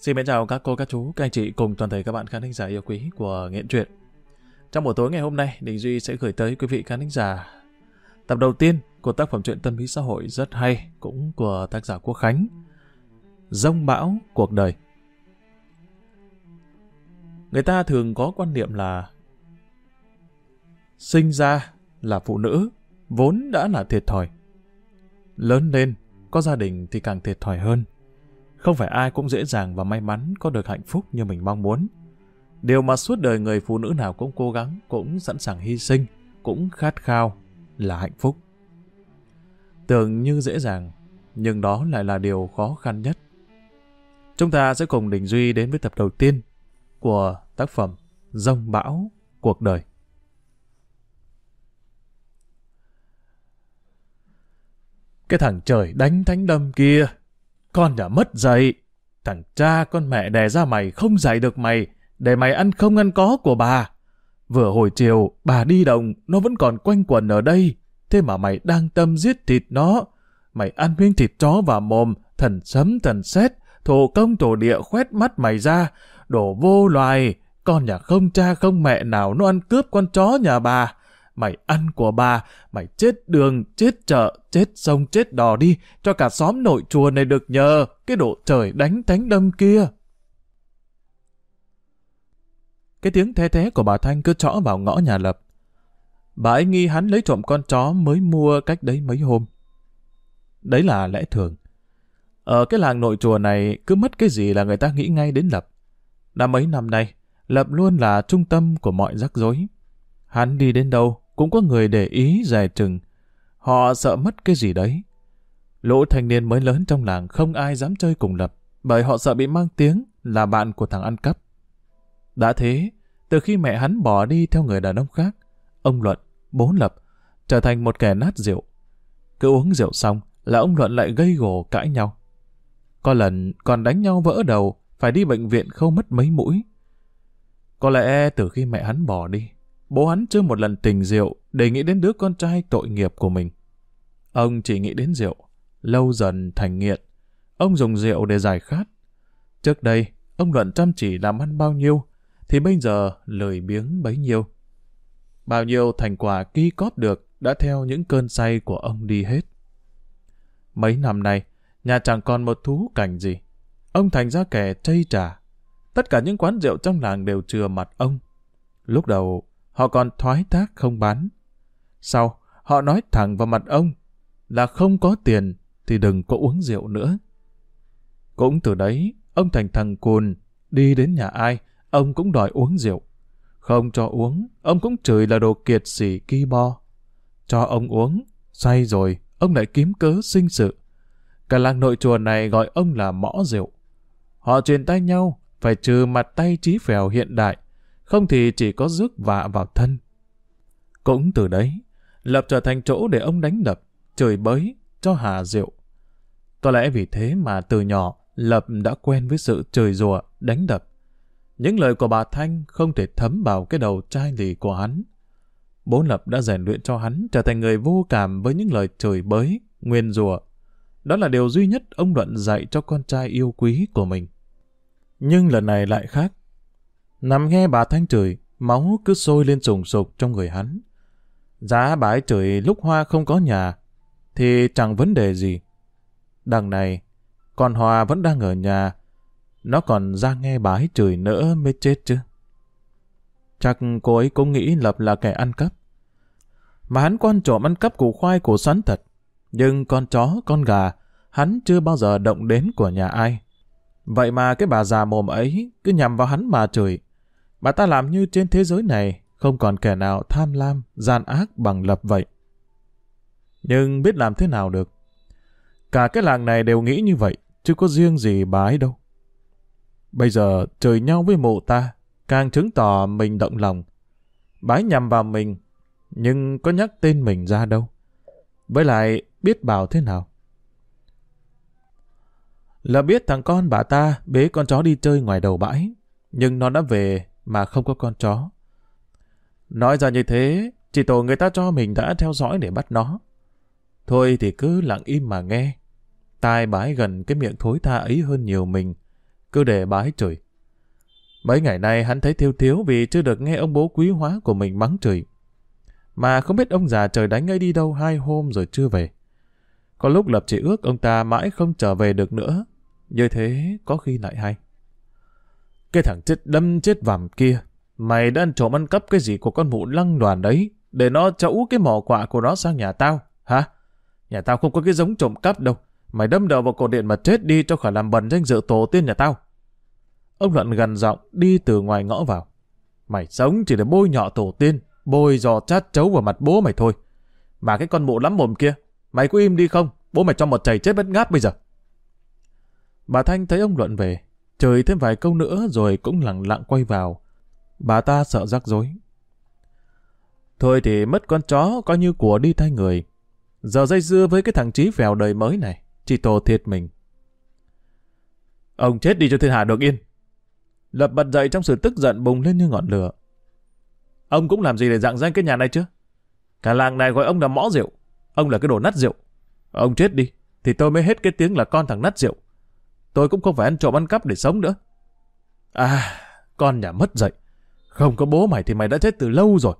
Xin mến chào các cô, các chú, các anh chị cùng toàn thể các bạn khán thính giả yêu quý của Nghiện Truyện. Trong buổi tối ngày hôm nay, Đình Duy sẽ gửi tới quý vị khán thính giả tập đầu tiên của tác phẩm truyện tâm lý xã hội rất hay, cũng của tác giả Quốc Khánh. Dông bão cuộc đời. Người ta thường có quan niệm là sinh ra là phụ nữ, vốn đã là thiệt thòi. Lớn lên, có gia đình thì càng thiệt thòi hơn. Không phải ai cũng dễ dàng và may mắn có được hạnh phúc như mình mong muốn. Điều mà suốt đời người phụ nữ nào cũng cố gắng, cũng sẵn sàng hy sinh, cũng khát khao là hạnh phúc. Tưởng như dễ dàng, nhưng đó lại là điều khó khăn nhất. Chúng ta sẽ cùng Đình Duy đến với tập đầu tiên của tác phẩm Dông bão cuộc đời. Cái thằng trời đánh thánh đâm kia con đã mất dạy. Thằng cha con mẹ đè ra mày không dạy được mày, để mày ăn không ăn có của bà. Vừa hồi chiều, bà đi đồng, nó vẫn còn quanh quẩn ở đây. Thế mà mày đang tâm giết thịt nó. Mày ăn miếng thịt chó vào mồm, thần sấm thần xét, thổ công thổ địa khoét mắt mày ra, đổ vô loài. Con nhà không cha không mẹ nào nó ăn cướp con chó nhà bà mày ăn của bà, mày chết đường, chết chợ, chết sông, chết đò đi, cho cả xóm nội chùa này được nhờ cái độ trời đánh thánh đâm kia. Cái tiếng the thế của bà Thanh cứ trõ vào ngõ nhà Lập. Bà ấy nghi hắn lấy trộm con chó mới mua cách đấy mấy hôm. Đấy là lẽ thường. Ở cái làng nội chùa này, cứ mất cái gì là người ta nghĩ ngay đến Lập. Đã mấy năm nay, Lập luôn là trung tâm của mọi rắc rối. Hắn đi đến đâu, cũng có người để ý dài chừng. Họ sợ mất cái gì đấy. Lũ thanh niên mới lớn trong làng không ai dám chơi cùng Lập, bởi họ sợ bị mang tiếng là bạn của thằng ăn cắp. Đã thế, từ khi mẹ hắn bỏ đi theo người đàn ông khác, ông Luận, bố Lập, trở thành một kẻ nát rượu. Cứ uống rượu xong là ông Luận lại gây gổ cãi nhau. Có lần còn đánh nhau vỡ đầu, phải đi bệnh viện không mất mấy mũi. Có lẽ từ khi mẹ hắn bỏ đi, bố hắn chưa một lần tình rượu để nghĩ đến đứa con trai tội nghiệp của mình. Ông chỉ nghĩ đến rượu, lâu dần thành nghiện. Ông dùng rượu để giải khát. Trước đây, ông luận chăm chỉ làm ăn bao nhiêu, thì bây giờ lười biếng bấy nhiêu. Bao nhiêu thành quả ký cóp được đã theo những cơn say của ông đi hết. Mấy năm nay, nhà chẳng còn một thú cảnh gì. Ông thành ra kẻ chây trả. Tất cả những quán rượu trong làng đều chừa mặt ông. Lúc đầu, Họ còn thoái thác không bán. Sau, họ nói thẳng vào mặt ông là không có tiền thì đừng có uống rượu nữa. Cũng từ đấy, ông thành thằng cùn, đi đến nhà ai, ông cũng đòi uống rượu. Không cho uống, ông cũng chửi là đồ kiệt sỉ ki bo. Cho ông uống, say rồi, ông lại kiếm cớ sinh sự. Cả làng nội chùa này gọi ông là mõ rượu. Họ truyền tay nhau, phải trừ mặt tay trí phèo hiện đại, không thì chỉ có rước vạ vào thân. Cũng từ đấy, Lập trở thành chỗ để ông đánh đập, chửi bới, cho hà rượu. Có lẽ vì thế mà từ nhỏ, Lập đã quen với sự chửi rủa, đánh đập. Những lời của bà Thanh không thể thấm vào cái đầu trai lì của hắn. Bố Lập đã rèn luyện cho hắn trở thành người vô cảm với những lời chửi bới, nguyên rủa. Đó là điều duy nhất ông Luận dạy cho con trai yêu quý của mình. Nhưng lần này lại khác. Nằm nghe bà Thanh chửi, máu cứ sôi lên sùng sục trong người hắn. Giá bà ấy chửi lúc Hoa không có nhà, thì chẳng vấn đề gì. Đằng này, con Hoa vẫn đang ở nhà, nó còn ra nghe bà ấy chửi nữa mới chết chứ. Chắc cô ấy cũng nghĩ Lập là kẻ ăn cắp. Mà hắn quan trộm ăn cắp củ khoai củ sắn thật. Nhưng con chó, con gà, hắn chưa bao giờ động đến của nhà ai. Vậy mà cái bà già mồm ấy cứ nhằm vào hắn mà chửi. Bà ta làm như trên thế giới này không còn kẻ nào tham lam, gian ác bằng lập vậy. Nhưng biết làm thế nào được. Cả cái làng này đều nghĩ như vậy, chứ có riêng gì bà ấy đâu. Bây giờ trời nhau với mụ ta, càng chứng tỏ mình động lòng. Bà ấy nhằm vào mình, nhưng có nhắc tên mình ra đâu. Với lại biết bảo thế nào. Là biết thằng con bà ta bế con chó đi chơi ngoài đầu bãi, nhưng nó đã về mà không có con chó. Nói ra như thế, chỉ tổ người ta cho mình đã theo dõi để bắt nó. Thôi thì cứ lặng im mà nghe. Tai bái gần cái miệng thối tha ấy hơn nhiều mình. cứ để bái trời. chửi. Mấy ngày nay hắn thấy thiếu thiếu vì chưa được nghe ông bố quý hóa của mình mắng chửi. Mà không biết ông già trời đánh ấy đi đâu hai hôm rồi chưa về. Có lúc Lập chỉ ước ông ta mãi không trở về được nữa. Như thế có khi lại hay. Cái thằng chết đâm chết vằm kia, mày đã ăn trộm ăn cắp cái gì của con mụ lăng đoàn đấy, để nó chẫu cái mỏ quạ của nó sang nhà tao, hả? Nhà tao không có cái giống trộm cắp đâu. Mày đâm đầu vào cổ điện mà chết đi cho khỏi làm bẩn danh dự tổ tiên nhà tao. Ông Luận gần giọng đi từ ngoài ngõ vào. Mày sống chỉ để bôi nhọ tổ tiên, bôi giò chát chấu vào mặt bố mày thôi. Mà cái con mụ lắm mồm kia, mày có im đi không? Bố mày cho một chày chết bất ngáp bây giờ. Bà Thanh thấy ông Luận về, trời thêm vài câu nữa rồi cũng lặng lặng quay vào. Bà ta sợ rắc rối. Thôi thì mất con chó coi như của đi thay người. Giờ dây dưa với cái thằng trí phèo đời mới này, chỉ tổ thiệt mình. Ông chết đi cho thiên hạ được yên. Lập bật dậy trong sự tức giận bùng lên như ngọn lửa. Ông cũng làm gì để dạng danh cái nhà này chứ? Cả làng này gọi ông là mõ rượu. Ông là cái đồ nát rượu. Ông chết đi, thì tôi mới hết cái tiếng là con thằng nát rượu. Tôi cũng không phải ăn trộm ăn cắp để sống nữa. À, con nhà mất dạy Không có bố mày thì mày đã chết từ lâu rồi.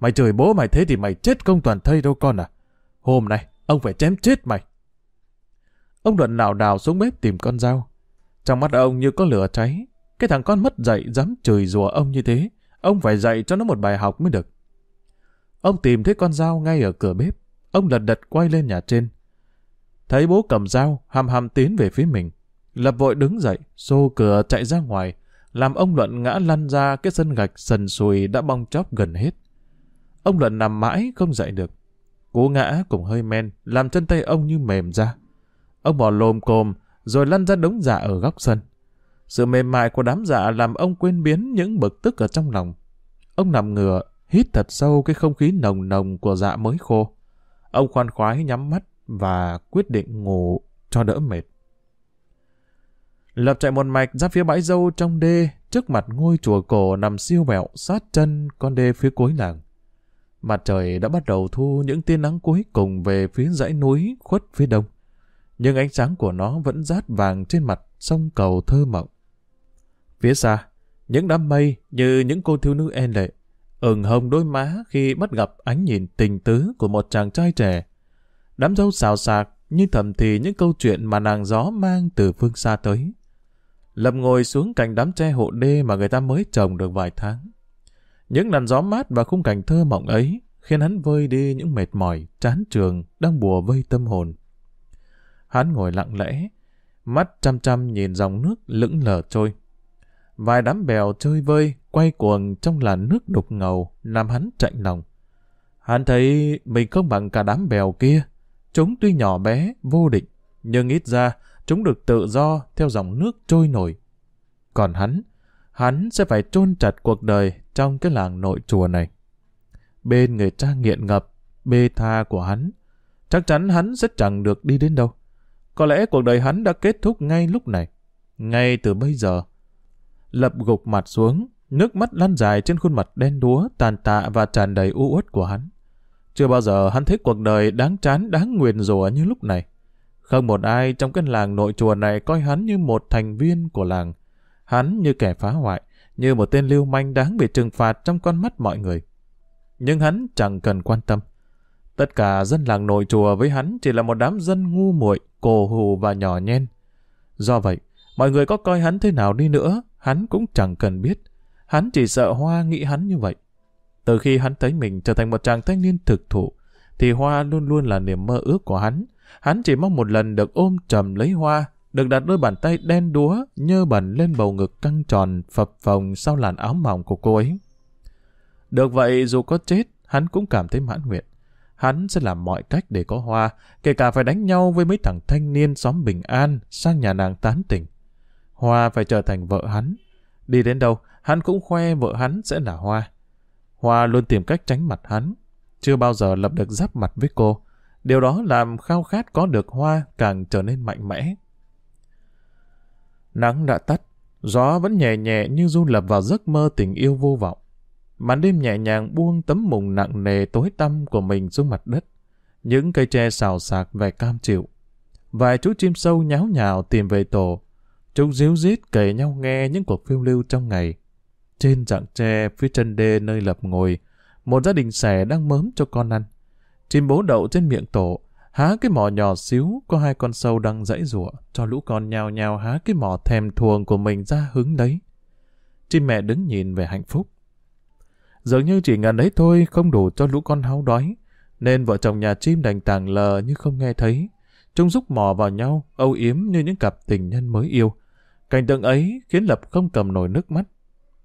Mày chửi bố mày thế thì mày chết công toàn thây đâu con à. Hôm nay, ông phải chém chết mày. Ông Luận nào đào xuống bếp tìm con dao. Trong mắt ông như có lửa cháy. Cái thằng con mất dạy dám chửi rủa ông như thế. Ông phải dạy cho nó một bài học mới được. Ông tìm thấy con dao ngay ở cửa bếp. Ông lật đật quay lên nhà trên. Thấy bố cầm dao, hàm hàm tiến về phía mình. Lập vội đứng dậy, xô cửa chạy ra ngoài, làm ông Luận ngã lăn ra cái sân gạch sần sùi đã bong chóc gần hết. Ông Luận nằm mãi không dậy được. Cú ngã cùng hơi men, làm chân tay ông như mềm ra. Ông bỏ lồm cồm, rồi lăn ra đống dạ ở góc sân. Sự mềm mại của đám dạ làm ông quên biến những bực tức ở trong lòng. Ông nằm ngửa, hít thật sâu cái không khí nồng nồng của dạ mới khô. Ông khoan khoái nhắm mắt và quyết định ngủ cho đỡ mệt. Lập chạy một mạch ra phía bãi dâu trong đê, trước mặt ngôi chùa cổ nằm siêu vẹo sát chân con đê phía cuối làng. Mặt trời đã bắt đầu thu những tia nắng cuối cùng về phía dãy núi khuất phía đông. Nhưng ánh sáng của nó vẫn rát vàng trên mặt sông cầu thơ mộng. Phía xa, những đám mây như những cô thiếu nữ en lệ, ửng hồng đôi má khi bắt gặp ánh nhìn tình tứ của một chàng trai trẻ. Đám dâu xào xạc như thầm thì những câu chuyện mà nàng gió mang từ phương xa tới. Lâm ngồi xuống cạnh đám tre hộ đê mà người ta mới trồng được vài tháng. Những làn gió mát và khung cảnh thơ mộng ấy khiến hắn vơi đi những mệt mỏi, chán trường đang bùa vây tâm hồn. Hắn ngồi lặng lẽ, mắt chăm chăm nhìn dòng nước lững lờ trôi. Vài đám bèo chơi vơi, quay cuồng trong làn nước đục ngầu, làm hắn chạnh lòng. Hắn thấy mình không bằng cả đám bèo kia. Chúng tuy nhỏ bé, vô định, nhưng ít ra chúng được tự do theo dòng nước trôi nổi. Còn hắn, hắn sẽ phải chôn chặt cuộc đời trong cái làng nội chùa này. Bên người cha nghiện ngập, bê tha của hắn, chắc chắn hắn sẽ chẳng được đi đến đâu. Có lẽ cuộc đời hắn đã kết thúc ngay lúc này, ngay từ bây giờ. Lập gục mặt xuống, nước mắt lăn dài trên khuôn mặt đen đúa, tàn tạ và tràn đầy u uất của hắn. Chưa bao giờ hắn thấy cuộc đời đáng chán, đáng nguyền rủa như lúc này. Không một ai trong cái làng nội chùa này coi hắn như một thành viên của làng. Hắn như kẻ phá hoại, như một tên lưu manh đáng bị trừng phạt trong con mắt mọi người. Nhưng hắn chẳng cần quan tâm. Tất cả dân làng nội chùa với hắn chỉ là một đám dân ngu muội, cổ hù và nhỏ nhen. Do vậy, mọi người có coi hắn thế nào đi nữa, hắn cũng chẳng cần biết. Hắn chỉ sợ Hoa nghĩ hắn như vậy. Từ khi hắn thấy mình trở thành một chàng thanh niên thực thụ, thì Hoa luôn luôn là niềm mơ ước của hắn. Hắn chỉ mong một lần được ôm chầm lấy Hoa, được đặt đôi bàn tay đen đúa, nhơ bẩn lên bầu ngực căng tròn, phập phồng sau làn áo mỏng của cô ấy. Được vậy, dù có chết, hắn cũng cảm thấy mãn nguyện. Hắn sẽ làm mọi cách để có Hoa, kể cả phải đánh nhau với mấy thằng thanh niên xóm Bình An sang nhà nàng tán tỉnh. Hoa phải trở thành vợ hắn. Đi đến đâu, hắn cũng khoe vợ hắn sẽ là Hoa. Hoa luôn tìm cách tránh mặt hắn, chưa bao giờ lập được giáp mặt với cô. Điều đó làm khao khát có được Hoa càng trở nên mạnh mẽ. Nắng đã tắt, gió vẫn nhẹ nhẹ như du lập vào giấc mơ tình yêu vô vọng. Màn đêm nhẹ nhàng buông tấm mùng nặng nề tối tăm của mình xuống mặt đất. Những cây tre xào xạc vẻ cam chịu. Vài chú chim sâu nháo nhào tìm về tổ. Chúng díu rít kể nhau nghe những cuộc phiêu lưu trong ngày. Trên dạng tre phía chân đê nơi lập ngồi, một gia đình xẻ đang mớm cho con ăn. Chim bố đậu trên miệng tổ, há cái mỏ nhỏ xíu, có hai con sâu đang dãy rủa cho lũ con nhào nhào há cái mỏ thèm thuồng của mình ra hứng đấy. Chim mẹ đứng nhìn về hạnh phúc. Dường như chỉ ngần ấy thôi không đủ cho lũ con háo đói, nên vợ chồng nhà chim đành tàng lờ như không nghe thấy. Chúng rúc mò vào nhau, âu yếm như những cặp tình nhân mới yêu. Cảnh tượng ấy khiến Lập không cầm nổi nước mắt.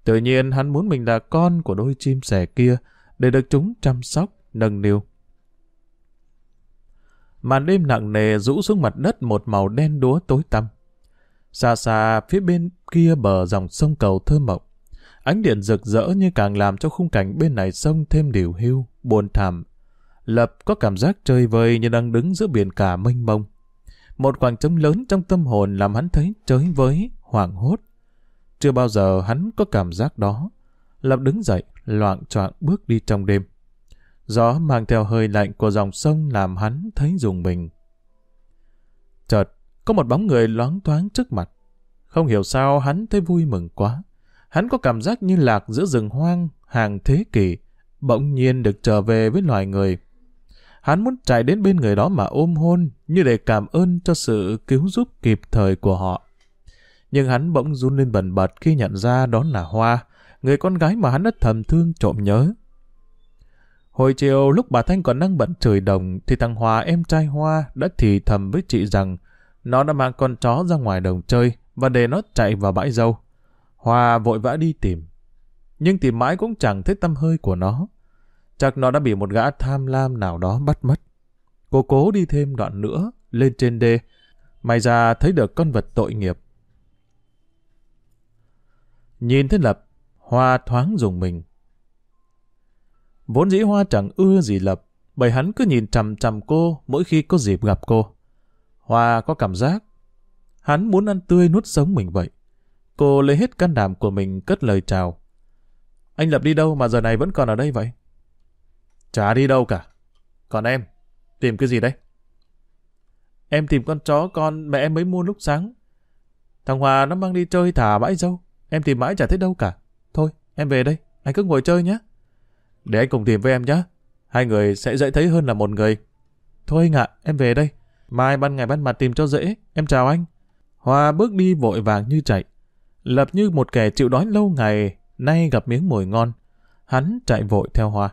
Tự nhiên hắn muốn mình là con của đôi chim sẻ kia, để được chúng chăm sóc, nâng niu. Màn đêm nặng nề rũ xuống mặt đất một màu đen đúa tối tăm. Xa xa, phía bên kia bờ dòng sông cầu thơ mộng. Ánh điện rực rỡ như càng làm cho khung cảnh bên này sông thêm điều hưu, buồn thảm. Lập có cảm giác chơi vơi như đang đứng giữa biển cả mênh mông. Một khoảng trống lớn trong tâm hồn làm hắn thấy chới với, hoảng hốt. Chưa bao giờ hắn có cảm giác đó. Lập đứng dậy, loạn choạng bước đi trong đêm. Gió mang theo hơi lạnh của dòng sông làm hắn thấy dùng mình. Chợt, có một bóng người loáng thoáng trước mặt. Không hiểu sao hắn thấy vui mừng quá. Hắn có cảm giác như lạc giữa rừng hoang, hàng thế kỷ, bỗng nhiên được trở về với loài người. Hắn muốn chạy đến bên người đó mà ôm hôn, như để cảm ơn cho sự cứu giúp kịp thời của họ. Nhưng hắn bỗng run lên bần bật khi nhận ra đó là Hoa, người con gái mà hắn đã thầm thương trộm nhớ. Hồi chiều lúc bà Thanh còn đang bận chửi đồng thì thằng Hòa em trai Hoa đã thì thầm với chị rằng nó đã mang con chó ra ngoài đồng chơi và để nó chạy vào bãi dâu. Hoa vội vã đi tìm. Nhưng tìm mãi cũng chẳng thấy tâm hơi của nó. Chắc nó đã bị một gã tham lam nào đó bắt mất. Cô cố đi thêm đoạn nữa, lên trên đê. May ra thấy được con vật tội nghiệp. Nhìn thấy Lập, Hoa thoáng dùng mình. Vốn dĩ Hoa chẳng ưa gì Lập, bởi hắn cứ nhìn chằm chằm cô mỗi khi có dịp gặp cô. Hoa có cảm giác, hắn muốn ăn tươi nuốt sống mình vậy. Cô lấy hết can đảm của mình cất lời chào. Anh Lập đi đâu mà giờ này vẫn còn ở đây vậy? Chả đi đâu cả. Còn em, tìm cái gì đấy? Em tìm con chó con mẹ em mới mua lúc sáng. Thằng Hòa nó mang đi chơi thả bãi dâu. Em tìm mãi chả thấy đâu cả. Thôi, em về đây. Anh cứ ngồi chơi nhé. Để anh cùng tìm với em nhé. Hai người sẽ dễ thấy hơn là một người. Thôi anh ạ, em về đây. Mai ban ngày ban mặt tìm cho dễ. Em chào anh. Hoa bước đi vội vàng như chạy. Lập như một kẻ chịu đói lâu ngày, nay gặp miếng mồi ngon. Hắn chạy vội theo Hoa.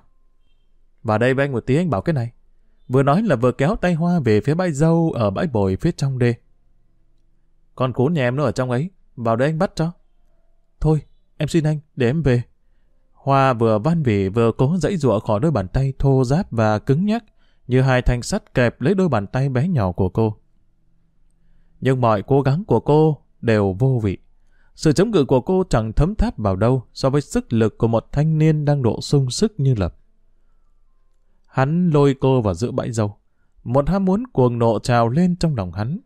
Vào đây với anh một tí anh bảo cái này. Vừa nói là vừa kéo tay Hoa về phía bãi dâu ở bãi bồi phía trong đê. Con cún nhà em nó ở trong ấy. Vào đây anh bắt cho. Thôi, em xin anh, để em về. Hoa vừa van vỉ vừa cố dãy dụa khỏi đôi bàn tay thô ráp và cứng nhắc, như hai thanh sắt kẹp lấy đôi bàn tay bé nhỏ của cô. Nhưng mọi cố gắng của cô đều vô vị. Sự chống cự của cô chẳng thấm tháp vào đâu so với sức lực của một thanh niên đang độ sung sức như lập. Hắn lôi cô vào giữa bãi dâu. Một ham muốn cuồng nộ trào lên trong lòng hắn.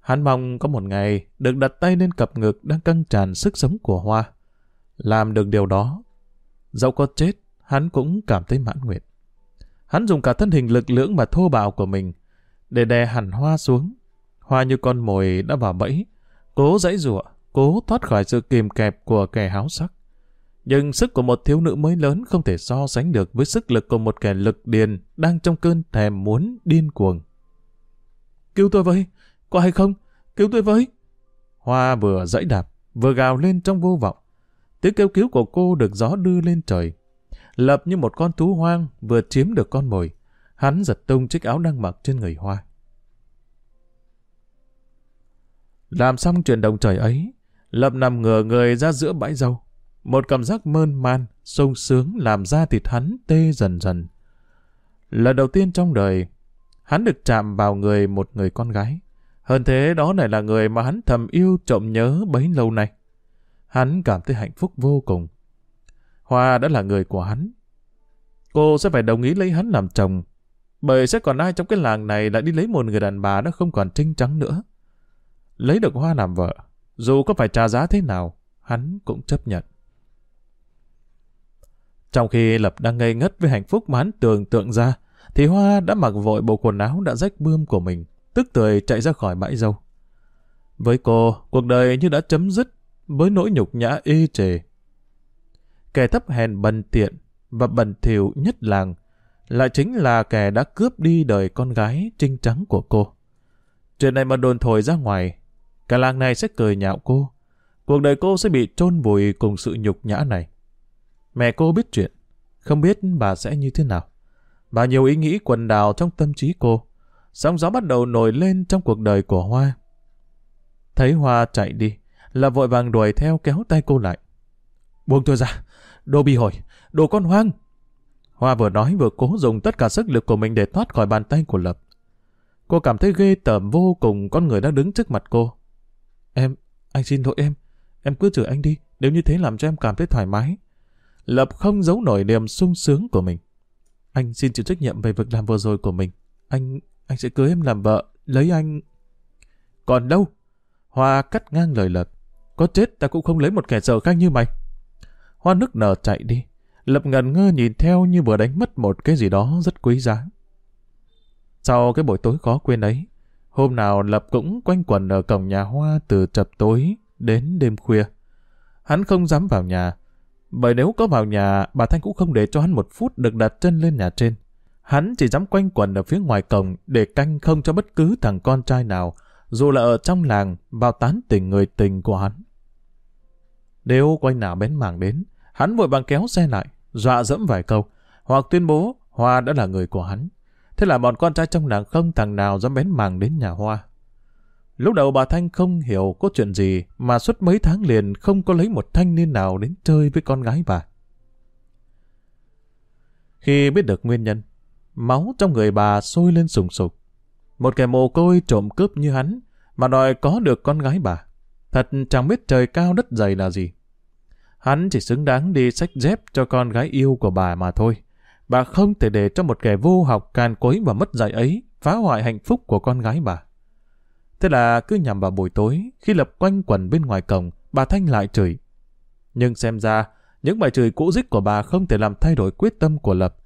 Hắn mong có một ngày được đặt tay lên cặp ngực đang căng tràn sức sống của Hoa. Làm được điều đó, dẫu có chết, hắn cũng cảm thấy mãn nguyện. Hắn dùng cả thân hình lực lưỡng mà thô bạo của mình để đè hẳn Hoa xuống. Hoa như con mồi đã vào bẫy, cố dãy rủa, cố thoát khỏi sự kìm kẹp của kẻ háo sắc. Nhưng sức của một thiếu nữ mới lớn không thể so sánh được với sức lực của một kẻ lực điền đang trong cơn thèm muốn điên cuồng. Cứu tôi với! Có hay không? Cứu tôi với! Hoa vừa dãy đạp, vừa gào lên trong vô vọng. Tiếng kêu cứu của cô được gió đưa lên trời. Lập như một con thú hoang vừa chiếm được con mồi. Hắn giật tung chiếc áo đang mặc trên người Hoa. Làm xong chuyện đồng trời ấy, Lập nằm ngửa người ra giữa bãi dâu. Một cảm giác mơn man, sung sướng làm da thịt hắn tê dần dần. Lần đầu tiên trong đời, hắn được chạm vào người một người con gái. Hơn thế đó lại là người mà hắn thầm yêu trộm nhớ bấy lâu nay. Hắn cảm thấy hạnh phúc vô cùng. Hoa đã là người của hắn. Cô sẽ phải đồng ý lấy hắn làm chồng, bởi sẽ còn ai trong cái làng này lại đi lấy một người đàn bà đã không còn trinh trắng nữa. Lấy được Hoa làm vợ, dù có phải trả giá thế nào, hắn cũng chấp nhận. Trong khi Lập đang ngây ngất với hạnh phúc mà hắn tưởng tượng ra, thì Hoa đã mặc vội bộ quần áo đã rách bươm của mình, tức tười chạy ra khỏi bãi dâu. Với cô, cuộc đời như đã chấm dứt với nỗi nhục nhã ê chề. Kẻ thấp hèn bần tiện và bần thỉu nhất làng lại chính là kẻ đã cướp đi đời con gái trinh trắng của cô. Chuyện này mà đồn thổi ra ngoài, cả làng này sẽ cười nhạo cô. Cuộc đời cô sẽ bị chôn vùi cùng sự nhục nhã này. Mẹ cô biết chuyện, không biết bà sẽ như thế nào. Bà nhiều ý nghĩ quần đào trong tâm trí cô. Sóng gió bắt đầu nổi lên trong cuộc đời của Hoa. Thấy Hoa chạy đi, là vội vàng đuổi theo kéo tay cô lại. Buông tôi ra, đồ bị hồi, đồ con hoang. Hoa vừa nói vừa cố dùng tất cả sức lực của mình để thoát khỏi bàn tay của Lập. Cô cảm thấy ghê tởm vô cùng con người đang đứng trước mặt cô. Em, anh xin lỗi em. Em cứ chửi anh đi, nếu như thế làm cho em cảm thấy thoải mái. Lập không giấu nổi niềm sung sướng của mình. Anh xin chịu trách nhiệm về việc làm vừa rồi của mình. Anh, anh sẽ cưới em làm vợ, lấy anh... Còn đâu? Hoa cắt ngang lời Lập. Có chết ta cũng không lấy một kẻ sợ khác như mày. Hoa nước nở chạy đi. Lập ngần ngơ nhìn theo như vừa đánh mất một cái gì đó rất quý giá. Sau cái buổi tối khó quên ấy, hôm nào Lập cũng quanh quẩn ở cổng nhà Hoa từ chập tối đến đêm khuya. Hắn không dám vào nhà, bởi nếu có vào nhà, bà Thanh cũng không để cho hắn một phút được đặt chân lên nhà trên. Hắn chỉ dám quanh quẩn ở phía ngoài cổng để canh không cho bất cứ thằng con trai nào, dù là ở trong làng, vào tán tình người tình của hắn. Nếu quanh nào bén mảng đến, hắn vội bằng kéo xe lại, dọa dẫm vài câu, hoặc tuyên bố Hoa đã là người của hắn. Thế là bọn con trai trong làng không thằng nào dám bén mảng đến nhà Hoa. Lúc đầu bà Thanh không hiểu có chuyện gì mà suốt mấy tháng liền không có lấy một thanh niên nào đến chơi với con gái bà. Khi biết được nguyên nhân, máu trong người bà sôi lên sùng sục. Một kẻ mồ côi trộm cướp như hắn mà đòi có được con gái bà. Thật chẳng biết trời cao đất dày là gì. Hắn chỉ xứng đáng đi sách dép cho con gái yêu của bà mà thôi. Bà không thể để cho một kẻ vô học càn quấy và mất dạy ấy phá hoại hạnh phúc của con gái bà. Thế là cứ nhằm vào buổi tối, khi Lập quanh quần bên ngoài cổng, bà Thanh lại chửi. Nhưng xem ra, những bài chửi cũ dích của bà không thể làm thay đổi quyết tâm của Lập.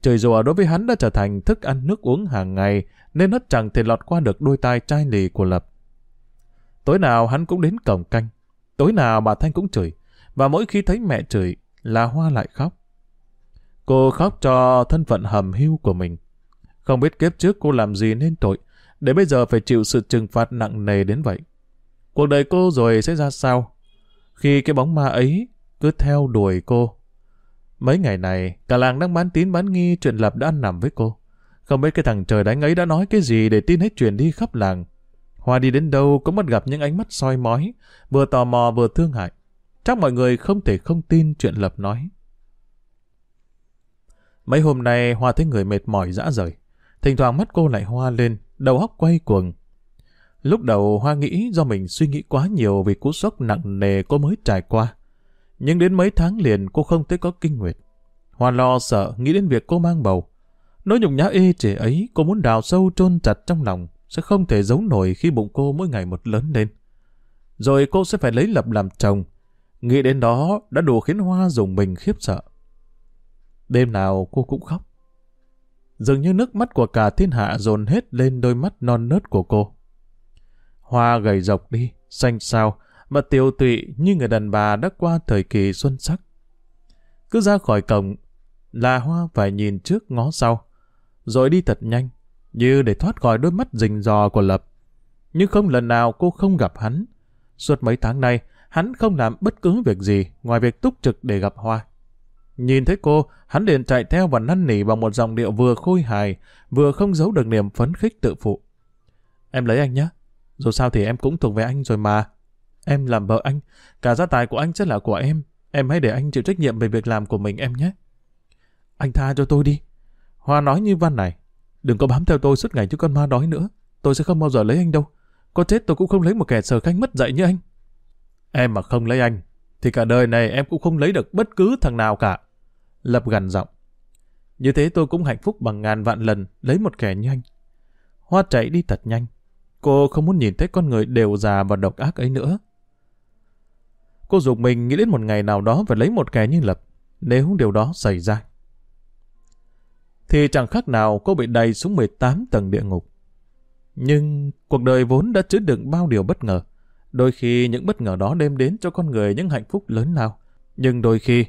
Chửi rủa đối với hắn đã trở thành thức ăn nước uống hàng ngày, nên nó chẳng thể lọt qua được đôi tai chai lì của Lập. Tối nào hắn cũng đến cổng canh. Tối nào bà Thanh cũng chửi. Và mỗi khi thấy mẹ chửi, là Hoa lại khóc. Cô khóc cho thân phận hầm hưu của mình. Không biết kiếp trước cô làm gì nên tội, để bây giờ phải chịu sự trừng phạt nặng nề đến vậy. Cuộc đời cô rồi sẽ ra sao? Khi cái bóng ma ấy cứ theo đuổi cô. Mấy ngày này, cả làng đang bán tín bán nghi chuyện Lập đã ăn nằm với cô. Không biết cái thằng trời đánh ấy đã nói cái gì để tin hết chuyện đi khắp làng. Hoa đi đến đâu cũng bắt gặp những ánh mắt soi mói, vừa tò mò vừa thương hại. Chắc mọi người không thể không tin chuyện Lập nói. Mấy hôm nay Hoa thấy người mệt mỏi dã rời. Thỉnh thoảng mắt cô lại hoa lên, đầu óc quay cuồng. Lúc đầu Hoa nghĩ do mình suy nghĩ quá nhiều vì cú sốc nặng nề cô mới trải qua. Nhưng đến mấy tháng liền cô không thấy có kinh nguyệt. Hoa lo sợ nghĩ đến việc cô mang bầu. Nỗi nhục nhã ê trẻ ấy cô muốn đào sâu chôn chặt trong lòng sẽ không thể giấu nổi khi bụng cô mỗi ngày một lớn lên. Rồi cô sẽ phải lấy lập làm chồng. Nghĩ đến đó đã đủ khiến Hoa dùng mình khiếp sợ. Đêm nào cô cũng khóc. Dường như nước mắt của cả thiên hạ dồn hết lên đôi mắt non nớt của cô. Hoa gầy rộc đi, xanh xao, mà tiêu tụy như người đàn bà đã qua thời kỳ xuân sắc. Cứ ra khỏi cổng là Hoa phải nhìn trước ngó sau, rồi đi thật nhanh, như để thoát khỏi đôi mắt rình rò của Lập. Nhưng không lần nào cô không gặp hắn. Suốt mấy tháng nay, hắn không làm bất cứ việc gì ngoài việc túc trực để gặp Hoa. Nhìn thấy cô, hắn liền chạy theo và năn nỉ bằng một giọng điệu vừa khôi hài, vừa không giấu được niềm phấn khích tự phụ. Em lấy anh nhé. Dù sao thì em cũng thuộc về anh rồi mà. Em làm vợ anh, cả gia tài của anh sẽ là của em. Em hãy để anh chịu trách nhiệm về việc làm của mình em nhé. Anh tha cho tôi đi. Hoa nói như văn này. Đừng có bám theo tôi suốt ngày chứ con ma đói nữa. Tôi sẽ không bao giờ lấy anh đâu. Có chết tôi cũng không lấy một kẻ sờ khanh mất dạy như anh. Em mà không lấy anh, thì cả đời này em cũng không lấy được bất cứ thằng nào cả. Lập gần giọng. Như thế tôi cũng hạnh phúc bằng ngàn vạn lần lấy một kẻ như anh. Hoa chạy đi thật nhanh. Cô không muốn nhìn thấy con người đều già và độc ác ấy nữa. Cô dục mình nghĩ đến một ngày nào đó và lấy một kẻ như Lập. Nếu điều đó xảy ra. Thì chẳng khác nào cô bị đầy xuống 18 tầng địa ngục. Nhưng cuộc đời vốn đã chứa đựng bao điều bất ngờ. Đôi khi những bất ngờ đó đem đến cho con người những hạnh phúc lớn lao. Nhưng đôi khi,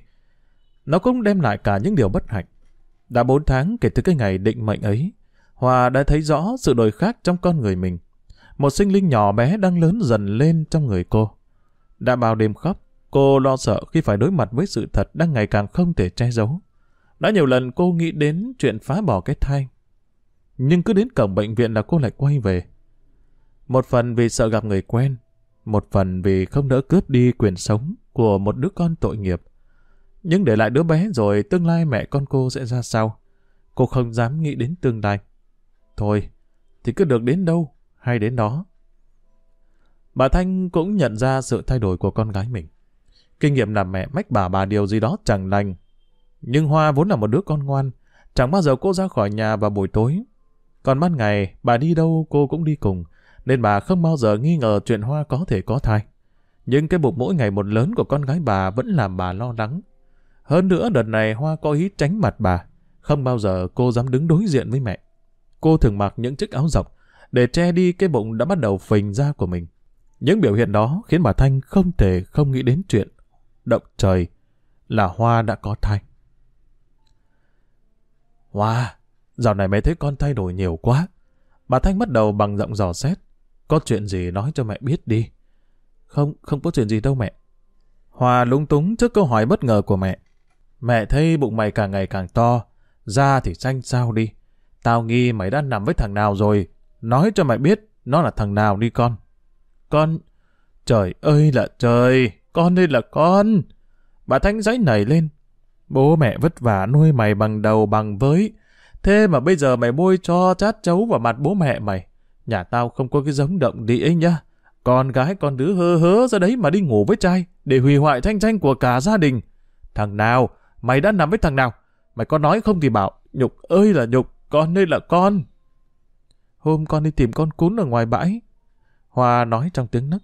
nó cũng đem lại cả những điều bất hạnh. Đã bốn tháng kể từ cái ngày định mệnh ấy, Hòa đã thấy rõ sự đổi khác trong con người mình. Một sinh linh nhỏ bé đang lớn dần lên trong người cô. Đã bao đêm khóc, cô lo sợ khi phải đối mặt với sự thật đang ngày càng không thể che giấu. Đã nhiều lần cô nghĩ đến chuyện phá bỏ cái thai. Nhưng cứ đến cổng bệnh viện là cô lại quay về. Một phần vì sợ gặp người quen, một phần vì không đỡ cướp đi quyền sống của một đứa con tội nghiệp. Nhưng để lại đứa bé rồi tương lai mẹ con cô sẽ ra sao? Cô không dám nghĩ đến tương lai. Thôi, thì cứ được đến đâu, hay đến đó. Bà Thanh cũng nhận ra sự thay đổi của con gái mình. Kinh nghiệm làm mẹ mách bà bà điều gì đó chẳng lành. Nhưng Hoa vốn là một đứa con ngoan, chẳng bao giờ cô ra khỏi nhà vào buổi tối. Còn ban ngày, bà đi đâu cô cũng đi cùng, nên bà không bao giờ nghi ngờ chuyện Hoa có thể có thai. Nhưng cái bụng mỗi ngày một lớn của con gái bà vẫn làm bà lo lắng. Hơn nữa đợt này Hoa có ý tránh mặt bà, không bao giờ cô dám đứng đối diện với mẹ. Cô thường mặc những chiếc áo dọc để che đi cái bụng đã bắt đầu phình ra của mình. Những biểu hiện đó khiến bà Thanh không thể không nghĩ đến chuyện động trời là Hoa đã có thai. Hoa, dạo này mẹ thấy con thay đổi nhiều quá. Bà Thanh bắt đầu bằng giọng dò xét. Có chuyện gì nói cho mẹ biết đi. Không, không có chuyện gì đâu mẹ. Hòa lúng túng trước câu hỏi bất ngờ của mẹ. Mẹ thấy bụng mày càng ngày càng to, da thì xanh sao đi. Tao nghi mày đã nằm với thằng nào rồi. Nói cho mày biết nó là thằng nào đi con. Con... Trời ơi là trời, con đây là con. Bà Thanh giấy nảy lên. Bố mẹ vất vả nuôi mày bằng đầu bằng với. Thế mà bây giờ mày bôi cho chát chấu vào mặt bố mẹ mày. Nhà tao không có cái giống động đi ấy nhá. Con gái con đứa hơ hớ ra đấy mà đi ngủ với trai để hủy hoại thanh danh của cả gia đình. Thằng nào? Mày đã nằm với thằng nào? Mày có nói không thì bảo, nhục ơi là nhục, con đây là con. Hôm con đi tìm con cún ở ngoài bãi. Hoa nói trong tiếng nấc.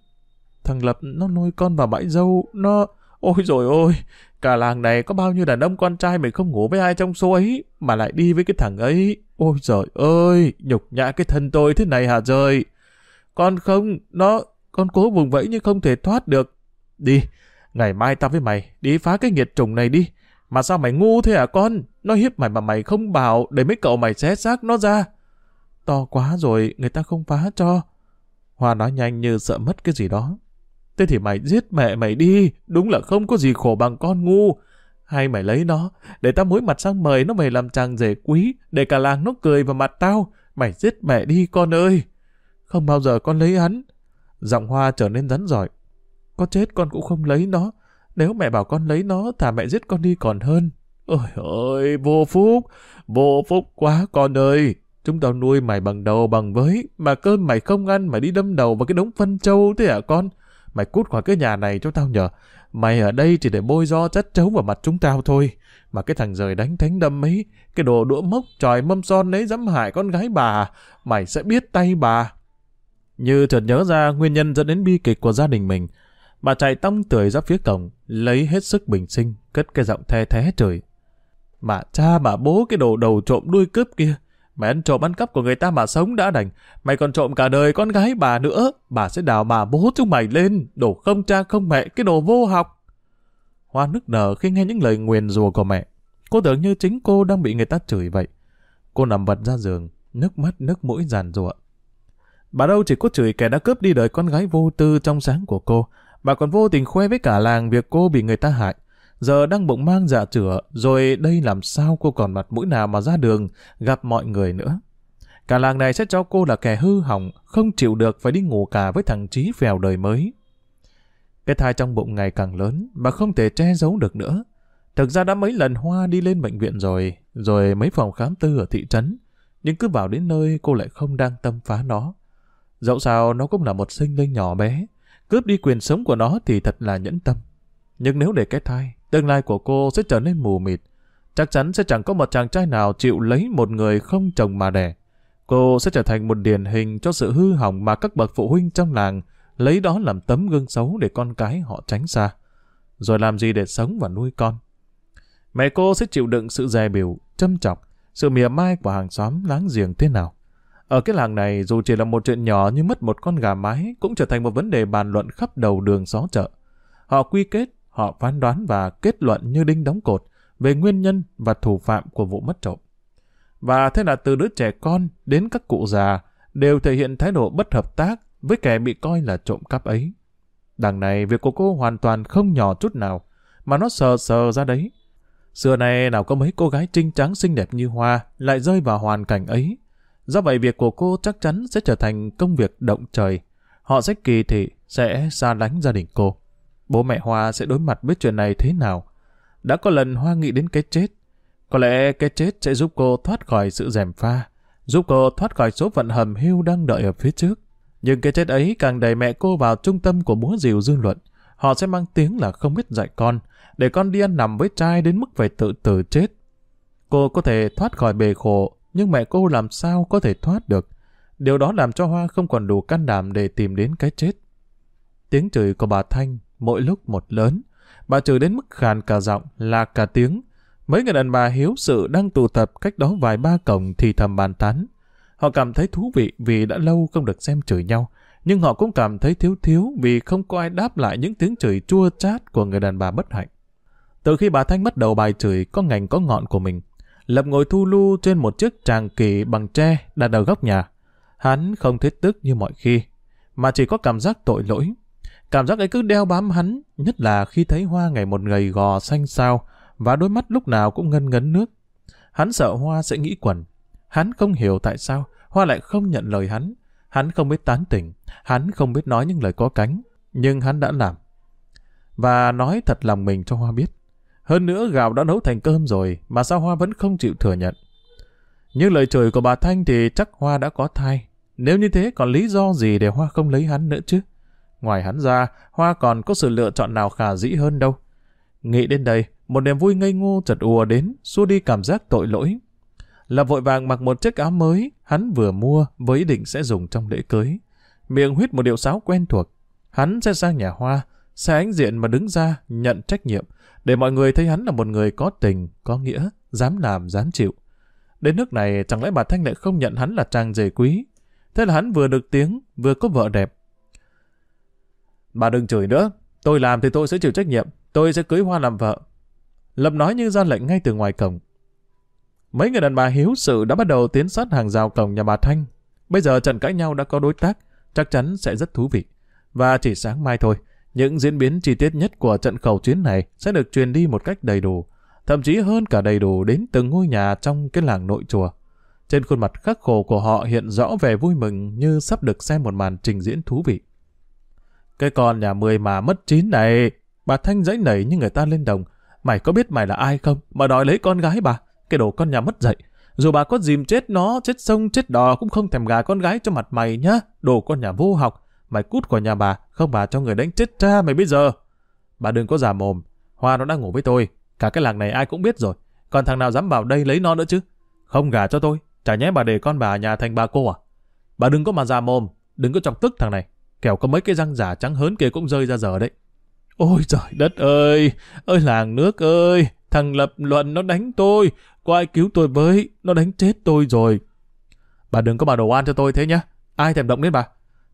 Thằng Lập nó nuôi con vào bãi dâu, nó... Ôi rồi ôi, cả làng này có bao nhiêu đàn ông con trai mình không ngủ với ai trong số ấy, mà lại đi với cái thằng ấy. Ôi trời ơi, nhục nhã cái thân tôi thế này hả trời Con không, nó, con cố vùng vẫy nhưng không thể thoát được. Đi, ngày mai tao với mày đi phá cái nghiệt trùng này đi. Mà sao mày ngu thế hả con? Nó hiếp mày mà mày không bảo để mấy cậu mày xé xác nó ra. To quá rồi, người ta không phá cho. Hoa nói nhanh như sợ mất cái gì đó. Thế thì mày giết mẹ mày đi, đúng là không có gì khổ bằng con ngu. Hay mày lấy nó, để tao mối mặt sang mời nó mày làm chàng rể quý, để cả làng nó cười vào mặt tao. Mày giết mẹ đi con ơi. Không bao giờ con lấy hắn. Giọng hoa trở nên rắn giỏi. Có chết con cũng không lấy nó. Nếu mẹ bảo con lấy nó, thả mẹ giết con đi còn hơn. Ôi ơi, vô phúc, vô phúc quá con ơi. Chúng tao nuôi mày bằng đầu bằng với, mà cơm mày không ăn, mày đi đâm đầu vào cái đống phân trâu thế hả con? Mày cút khỏi cái nhà này cho tao nhờ. Mày ở đây chỉ để bôi do chất trấu vào mặt chúng tao thôi. Mà cái thằng rời đánh thánh đâm ấy, cái đồ đũa mốc tròi mâm son ấy dám hại con gái bà, mày sẽ biết tay bà. Như chợt nhớ ra nguyên nhân dẫn đến bi kịch của gia đình mình, bà chạy tông tưởi ra phía cổng, lấy hết sức bình sinh, cất cái giọng the thế trời. Mà cha bà bố cái đồ đầu trộm đuôi cướp kia, mày ăn trộm ăn cắp của người ta mà sống đã đành, mày còn trộm cả đời con gái bà nữa, bà sẽ đào bà bố chúng mày lên, đồ không cha không mẹ, cái đồ vô học. Hoa nức nở khi nghe những lời nguyền rùa của mẹ. Cô tưởng như chính cô đang bị người ta chửi vậy. Cô nằm vật ra giường, nước mắt nước mũi giàn rụa. Bà đâu chỉ có chửi kẻ đã cướp đi đời con gái vô tư trong sáng của cô, bà còn vô tình khoe với cả làng việc cô bị người ta hại. Giờ đang bụng mang dạ chửa, rồi đây làm sao cô còn mặt mũi nào mà ra đường, gặp mọi người nữa. Cả làng này sẽ cho cô là kẻ hư hỏng, không chịu được phải đi ngủ cả với thằng Trí phèo đời mới. Cái thai trong bụng ngày càng lớn, mà không thể che giấu được nữa. Thực ra đã mấy lần Hoa đi lên bệnh viện rồi, rồi mấy phòng khám tư ở thị trấn. Nhưng cứ vào đến nơi cô lại không đang tâm phá nó. Dẫu sao nó cũng là một sinh linh nhỏ bé, cướp đi quyền sống của nó thì thật là nhẫn tâm. Nhưng nếu để cái thai, tương lai của cô sẽ trở nên mù mịt. Chắc chắn sẽ chẳng có một chàng trai nào chịu lấy một người không chồng mà đẻ. Cô sẽ trở thành một điển hình cho sự hư hỏng mà các bậc phụ huynh trong làng lấy đó làm tấm gương xấu để con cái họ tránh xa. Rồi làm gì để sống và nuôi con. Mẹ cô sẽ chịu đựng sự dè biểu, châm chọc, sự mỉa mai của hàng xóm láng giềng thế nào. Ở cái làng này dù chỉ là một chuyện nhỏ như mất một con gà mái cũng trở thành một vấn đề bàn luận khắp đầu đường xó chợ. Họ quy kết, họ phán đoán và kết luận như đinh đóng cột về nguyên nhân và thủ phạm của vụ mất trộm. Và thế là từ đứa trẻ con đến các cụ già đều thể hiện thái độ bất hợp tác với kẻ bị coi là trộm cắp ấy. Đằng này việc của cô hoàn toàn không nhỏ chút nào, mà nó sờ sờ ra đấy. Xưa này nào có mấy cô gái trinh trắng xinh đẹp như Hoa lại rơi vào hoàn cảnh ấy. Do vậy việc của cô chắc chắn sẽ trở thành công việc động trời. Họ sẽ kỳ thị, sẽ xa lánh gia đình cô. Bố mẹ Hoa sẽ đối mặt với chuyện này thế nào? Đã có lần Hoa nghĩ đến cái chết. Có lẽ cái chết sẽ giúp cô thoát khỏi sự rèm pha, giúp cô thoát khỏi số phận hầm hưu đang đợi ở phía trước. Nhưng cái chết ấy càng đẩy mẹ cô vào trung tâm của múa rìu dư luận. Họ sẽ mang tiếng là không biết dạy con, để con đi ăn nằm với trai đến mức phải tự tử chết. Cô có thể thoát khỏi bề khổ, nhưng mẹ cô làm sao có thể thoát được. Điều đó làm cho Hoa không còn đủ can đảm để tìm đến cái chết. Tiếng chửi của bà Thanh mỗi lúc một lớn. Bà chửi đến mức khàn cả giọng, là cả tiếng. Mấy người đàn bà hiếu sự đang tụ tập cách đó vài ba cổng thì thầm bàn tán. Họ cảm thấy thú vị vì đã lâu không được xem chửi nhau, nhưng họ cũng cảm thấy thiếu thiếu vì không có ai đáp lại những tiếng chửi chua chát của người đàn bà bất hạnh. Từ khi bà Thanh bắt đầu bài chửi có ngành có ngọn của mình, Lập ngồi thu lu trên một chiếc tràng kỳ bằng tre đặt ở góc nhà. Hắn không thiết tức như mọi khi, mà chỉ có cảm giác tội lỗi. Cảm giác ấy cứ đeo bám hắn, nhất là khi thấy Hoa ngày một ngày gò xanh xao và đôi mắt lúc nào cũng ngân ngấn nước. Hắn sợ Hoa sẽ nghĩ quẩn. Hắn không hiểu tại sao Hoa lại không nhận lời hắn. Hắn không biết tán tỉnh, hắn không biết nói những lời có cánh, nhưng hắn đã làm. Và nói thật lòng mình cho Hoa biết. Hơn nữa gạo đã nấu thành cơm rồi, mà sao Hoa vẫn không chịu thừa nhận. Như lời trời của bà Thanh thì chắc Hoa đã có thai. Nếu như thế còn lý do gì để Hoa không lấy hắn nữa chứ? Ngoài hắn ra, Hoa còn có sự lựa chọn nào khả dĩ hơn đâu. Nghĩ đến đây, một niềm vui ngây ngô chợt ùa đến, xua đi cảm giác tội lỗi. Là vội vàng mặc một chiếc áo mới, hắn vừa mua với ý định sẽ dùng trong lễ cưới. Miệng huyết một điệu sáo quen thuộc. Hắn sẽ sang nhà Hoa, sẽ ánh diện mà đứng ra, nhận trách nhiệm, để mọi người thấy hắn là một người có tình, có nghĩa, dám làm, dám chịu. Đến nước này, chẳng lẽ bà Thanh lại không nhận hắn là chàng rể quý? Thế là hắn vừa được tiếng, vừa có vợ đẹp. Bà đừng chửi nữa, tôi làm thì tôi sẽ chịu trách nhiệm, tôi sẽ cưới Hoa làm vợ. Lập nói như ra lệnh ngay từ ngoài cổng. Mấy người đàn bà hiếu sự đã bắt đầu tiến sát hàng rào cổng nhà bà Thanh. Bây giờ trận cãi nhau đã có đối tác, chắc chắn sẽ rất thú vị. Và chỉ sáng mai thôi, những diễn biến chi tiết nhất của trận khẩu chiến này sẽ được truyền đi một cách đầy đủ, thậm chí hơn cả đầy đủ đến từng ngôi nhà trong cái làng nội chùa. Trên khuôn mặt khắc khổ của họ hiện rõ vẻ vui mừng như sắp được xem một màn trình diễn thú vị. Cái con nhà mười mà mất chín này, bà Thanh dãy nảy như người ta lên đồng. Mày có biết mày là ai không? Mà đòi lấy con gái bà, cái đồ con nhà mất dạy. Dù bà có dìm chết nó, chết sông, chết đò cũng không thèm gà con gái cho mặt mày nhá. Đồ con nhà vô học. Mày cút khỏi nhà bà, không bà cho người đánh chết cha mày bây giờ. Bà đừng có giả mồm. Hoa nó đang ngủ với tôi. Cả cái làng này ai cũng biết rồi. Còn thằng nào dám vào đây lấy nó nữa chứ? Không gả cho tôi. Chả nhẽ bà để con bà nhà thành bà cô à? Bà đừng có mà giả mồm. Đừng có chọc tức thằng này. Kẻo có mấy cái răng giả trắng hớn kia cũng rơi ra giờ đấy. Ôi trời đất ơi! Ơi làng nước ơi! Thằng lập luận nó đánh tôi. Có ai cứu tôi với? Nó đánh chết tôi rồi. Bà đừng có bà đồ oan cho tôi thế nhá. Ai thèm động đến bà?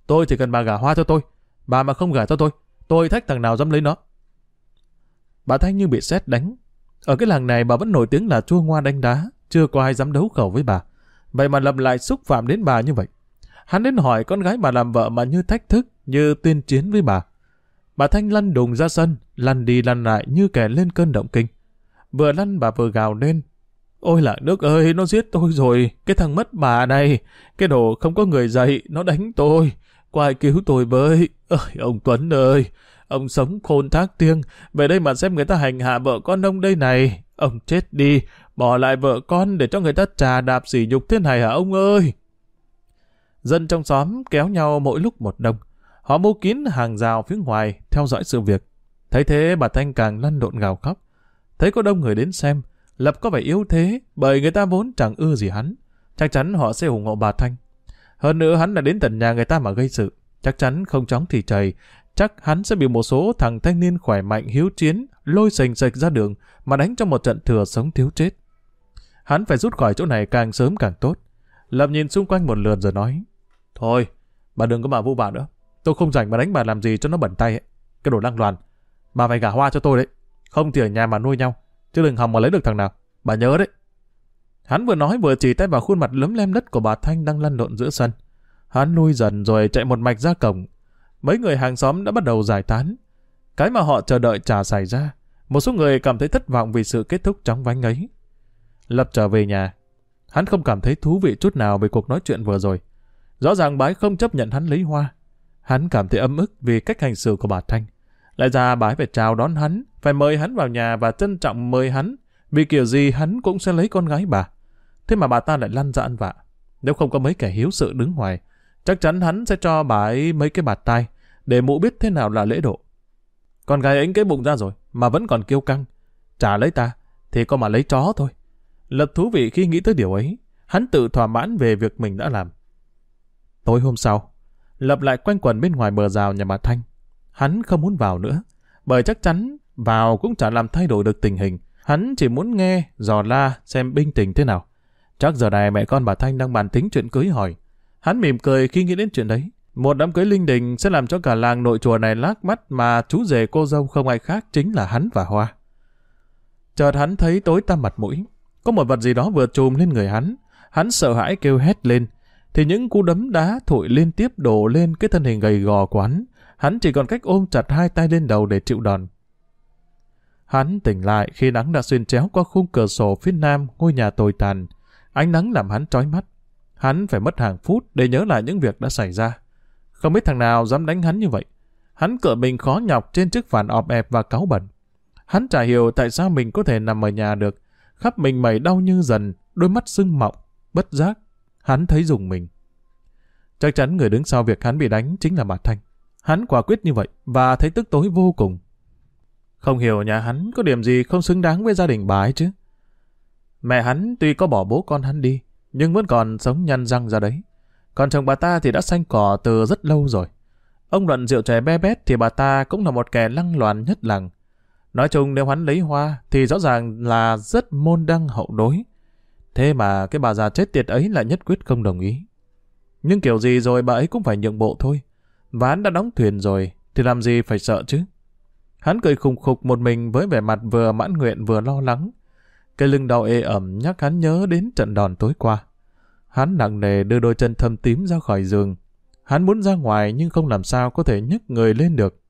Tôi chỉ cần bà gả hoa cho tôi. Bà mà không gả cho tôi, tôi thách thằng nào dám lấy nó. Bà Thanh như bị sét đánh. Ở cái làng này bà vẫn nổi tiếng là chua ngoa đánh đá, chưa có ai dám đấu khẩu với bà. Vậy mà lập lại xúc phạm đến bà như vậy. Hắn đến hỏi con gái bà làm vợ mà như thách thức, như tuyên chiến với bà. Bà Thanh lăn đùng ra sân, lăn đi lăn lại như kẻ lên cơn động kinh. Vừa lăn bà vừa gào lên. Ôi là nước ơi, nó giết tôi rồi, cái thằng mất bà này, cái đồ không có người dạy, nó đánh tôi. quay cứu tôi với. Ơi, ông Tuấn ơi, ông sống khôn thác tiêng về đây mà xem người ta hành hạ vợ con ông đây này. Ông chết đi, bỏ lại vợ con để cho người ta trà đạp sỉ nhục thế này hả ông ơi? Dân trong xóm kéo nhau mỗi lúc một đông. Họ mua kín hàng rào phía ngoài, theo dõi sự việc. Thấy thế bà Thanh càng lăn lộn gào khóc. Thấy có đông người đến xem, Lập có vẻ yếu thế, bởi người ta vốn chẳng ưa gì hắn. Chắc chắn họ sẽ ủng hộ bà Thanh. Hơn nữa hắn đã đến tận nhà người ta mà gây sự. Chắc chắn không chóng thì chảy. Chắc hắn sẽ bị một số thằng thanh niên khỏe mạnh hiếu chiến, lôi sành sạch ra đường mà đánh trong một trận thừa sống thiếu chết. Hắn phải rút khỏi chỗ này càng sớm càng tốt. Lập nhìn xung quanh một lượt rồi nói. Thôi, bà đừng có bà vu bà nữa. Tôi không rảnh mà đánh bà làm gì cho nó bẩn tay ấy. Cái đồ lăng loàn. Bà phải gả hoa cho tôi đấy. Không thì ở nhà mà nuôi nhau. Chứ đừng hòng mà lấy được thằng nào. Bà nhớ đấy. Hắn vừa nói vừa chỉ tay vào khuôn mặt lấm lem đất của bà Thanh đang lăn lộn giữa sân. Hắn lui dần rồi chạy một mạch ra cổng. Mấy người hàng xóm đã bắt đầu giải tán. Cái mà họ chờ đợi chả xảy ra. Một số người cảm thấy thất vọng vì sự kết thúc chóng vánh ấy. Lập trở về nhà. Hắn không cảm thấy thú vị chút nào về cuộc nói chuyện vừa rồi. Rõ ràng bái không chấp nhận hắn lấy hoa. Hắn cảm thấy ấm ức vì cách hành xử của bà Thanh. Lại ra bái phải chào đón hắn, phải mời hắn vào nhà và trân trọng mời hắn, vì kiểu gì hắn cũng sẽ lấy con gái bà. Thế mà bà ta lại lăn ra ăn vạ. Nếu không có mấy kẻ hiếu sự đứng ngoài, chắc chắn hắn sẽ cho bà ấy mấy cái bạt tay, để mụ biết thế nào là lễ độ. Con gái ấy cái bụng ra rồi, mà vẫn còn kiêu căng. Chả lấy ta, thì có mà lấy chó thôi. Lập thú vị khi nghĩ tới điều ấy, hắn tự thỏa mãn về việc mình đã làm. Tối hôm sau, Lập lại quanh quần bên ngoài bờ rào nhà bà Thanh. Hắn không muốn vào nữa, bởi chắc chắn vào cũng chẳng làm thay đổi được tình hình. Hắn chỉ muốn nghe, dò la, xem binh tình thế nào. Chắc giờ này mẹ con bà Thanh đang bàn tính chuyện cưới hỏi. Hắn mỉm cười khi nghĩ đến chuyện đấy. Một đám cưới linh đình sẽ làm cho cả làng nội chùa này lác mắt mà chú rể cô dâu không ai khác chính là hắn và Hoa. Chợt hắn thấy tối tăm mặt mũi. Có một vật gì đó vừa trùm lên người hắn. Hắn sợ hãi kêu hét lên. Thì những cú đấm đá thổi liên tiếp đổ lên cái thân hình gầy gò của hắn. Hắn chỉ còn cách ôm chặt hai tay lên đầu để chịu đòn. Hắn tỉnh lại khi nắng đã xuyên chéo qua khung cửa sổ phía nam ngôi nhà tồi tàn. Ánh nắng làm hắn trói mắt. Hắn phải mất hàng phút để nhớ lại những việc đã xảy ra. Không biết thằng nào dám đánh hắn như vậy. Hắn cựa mình khó nhọc trên chiếc phản ọp ẹp và cáu bẩn. Hắn chả hiểu tại sao mình có thể nằm ở nhà được. Khắp mình mẩy đau như dần, đôi mắt sưng mọng, bất giác. Hắn thấy dùng mình. Chắc chắn người đứng sau việc hắn bị đánh chính là bà Thanh. Hắn quả quyết như vậy và thấy tức tối vô cùng. Không hiểu nhà hắn có điểm gì không xứng đáng với gia đình bà ấy chứ. Mẹ hắn tuy có bỏ bố con hắn đi, nhưng vẫn còn sống nhăn răng ra đấy. Còn chồng bà ta thì đã xanh cỏ từ rất lâu rồi. Ông luận rượu trẻ bé bét thì bà ta cũng là một kẻ lăng loàn nhất làng. Nói chung nếu hắn lấy hoa thì rõ ràng là rất môn đăng hậu đối. Thế mà cái bà già chết tiệt ấy lại nhất quyết không đồng ý. Nhưng kiểu gì rồi bà ấy cũng phải nhượng bộ thôi. Ván đã đóng thuyền rồi thì làm gì phải sợ chứ. Hắn cười khùng khục một mình với vẻ mặt vừa mãn nguyện vừa lo lắng. Cái lưng đau ê ẩm nhắc hắn nhớ đến trận đòn tối qua. Hắn nặng nề đưa đôi chân thâm tím ra khỏi giường. Hắn muốn ra ngoài nhưng không làm sao có thể nhấc người lên được.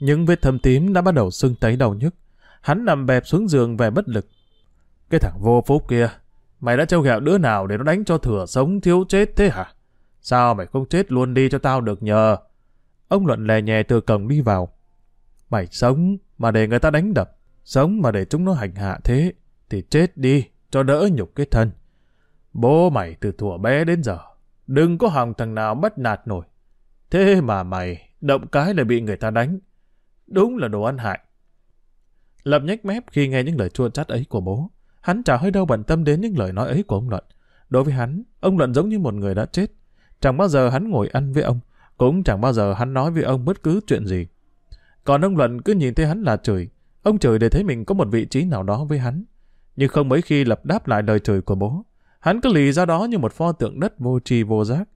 Những vết thâm tím đã bắt đầu sưng tấy đầu nhức. Hắn nằm bẹp xuống giường vẻ bất lực. Cái thằng vô phúc kia, mày đã trêu ghẹo đứa nào để nó đánh cho thừa sống thiếu chết thế hả? Sao mày không chết luôn đi cho tao được nhờ? Ông Luận lè nhẹ từ cổng đi vào. Mày sống mà để người ta đánh đập, sống mà để chúng nó hành hạ thế, thì chết đi, cho đỡ nhục cái thân. Bố mày từ thuở bé đến giờ, đừng có hòng thằng nào bắt nạt nổi. Thế mà mày, động cái là bị người ta đánh. Đúng là đồ ăn hại. Lập nhếch mép khi nghe những lời chua chát ấy của bố. Hắn chả hơi đâu bận tâm đến những lời nói ấy của ông Luận. Đối với hắn, ông Luận giống như một người đã chết. Chẳng bao giờ hắn ngồi ăn với ông, cũng chẳng bao giờ hắn nói với ông bất cứ chuyện gì. Còn ông Luận cứ nhìn thấy hắn là chửi. Ông chửi để thấy mình có một vị trí nào đó với hắn. Nhưng không mấy khi lập đáp lại lời chửi của bố. Hắn cứ lì ra đó như một pho tượng đất vô tri vô giác.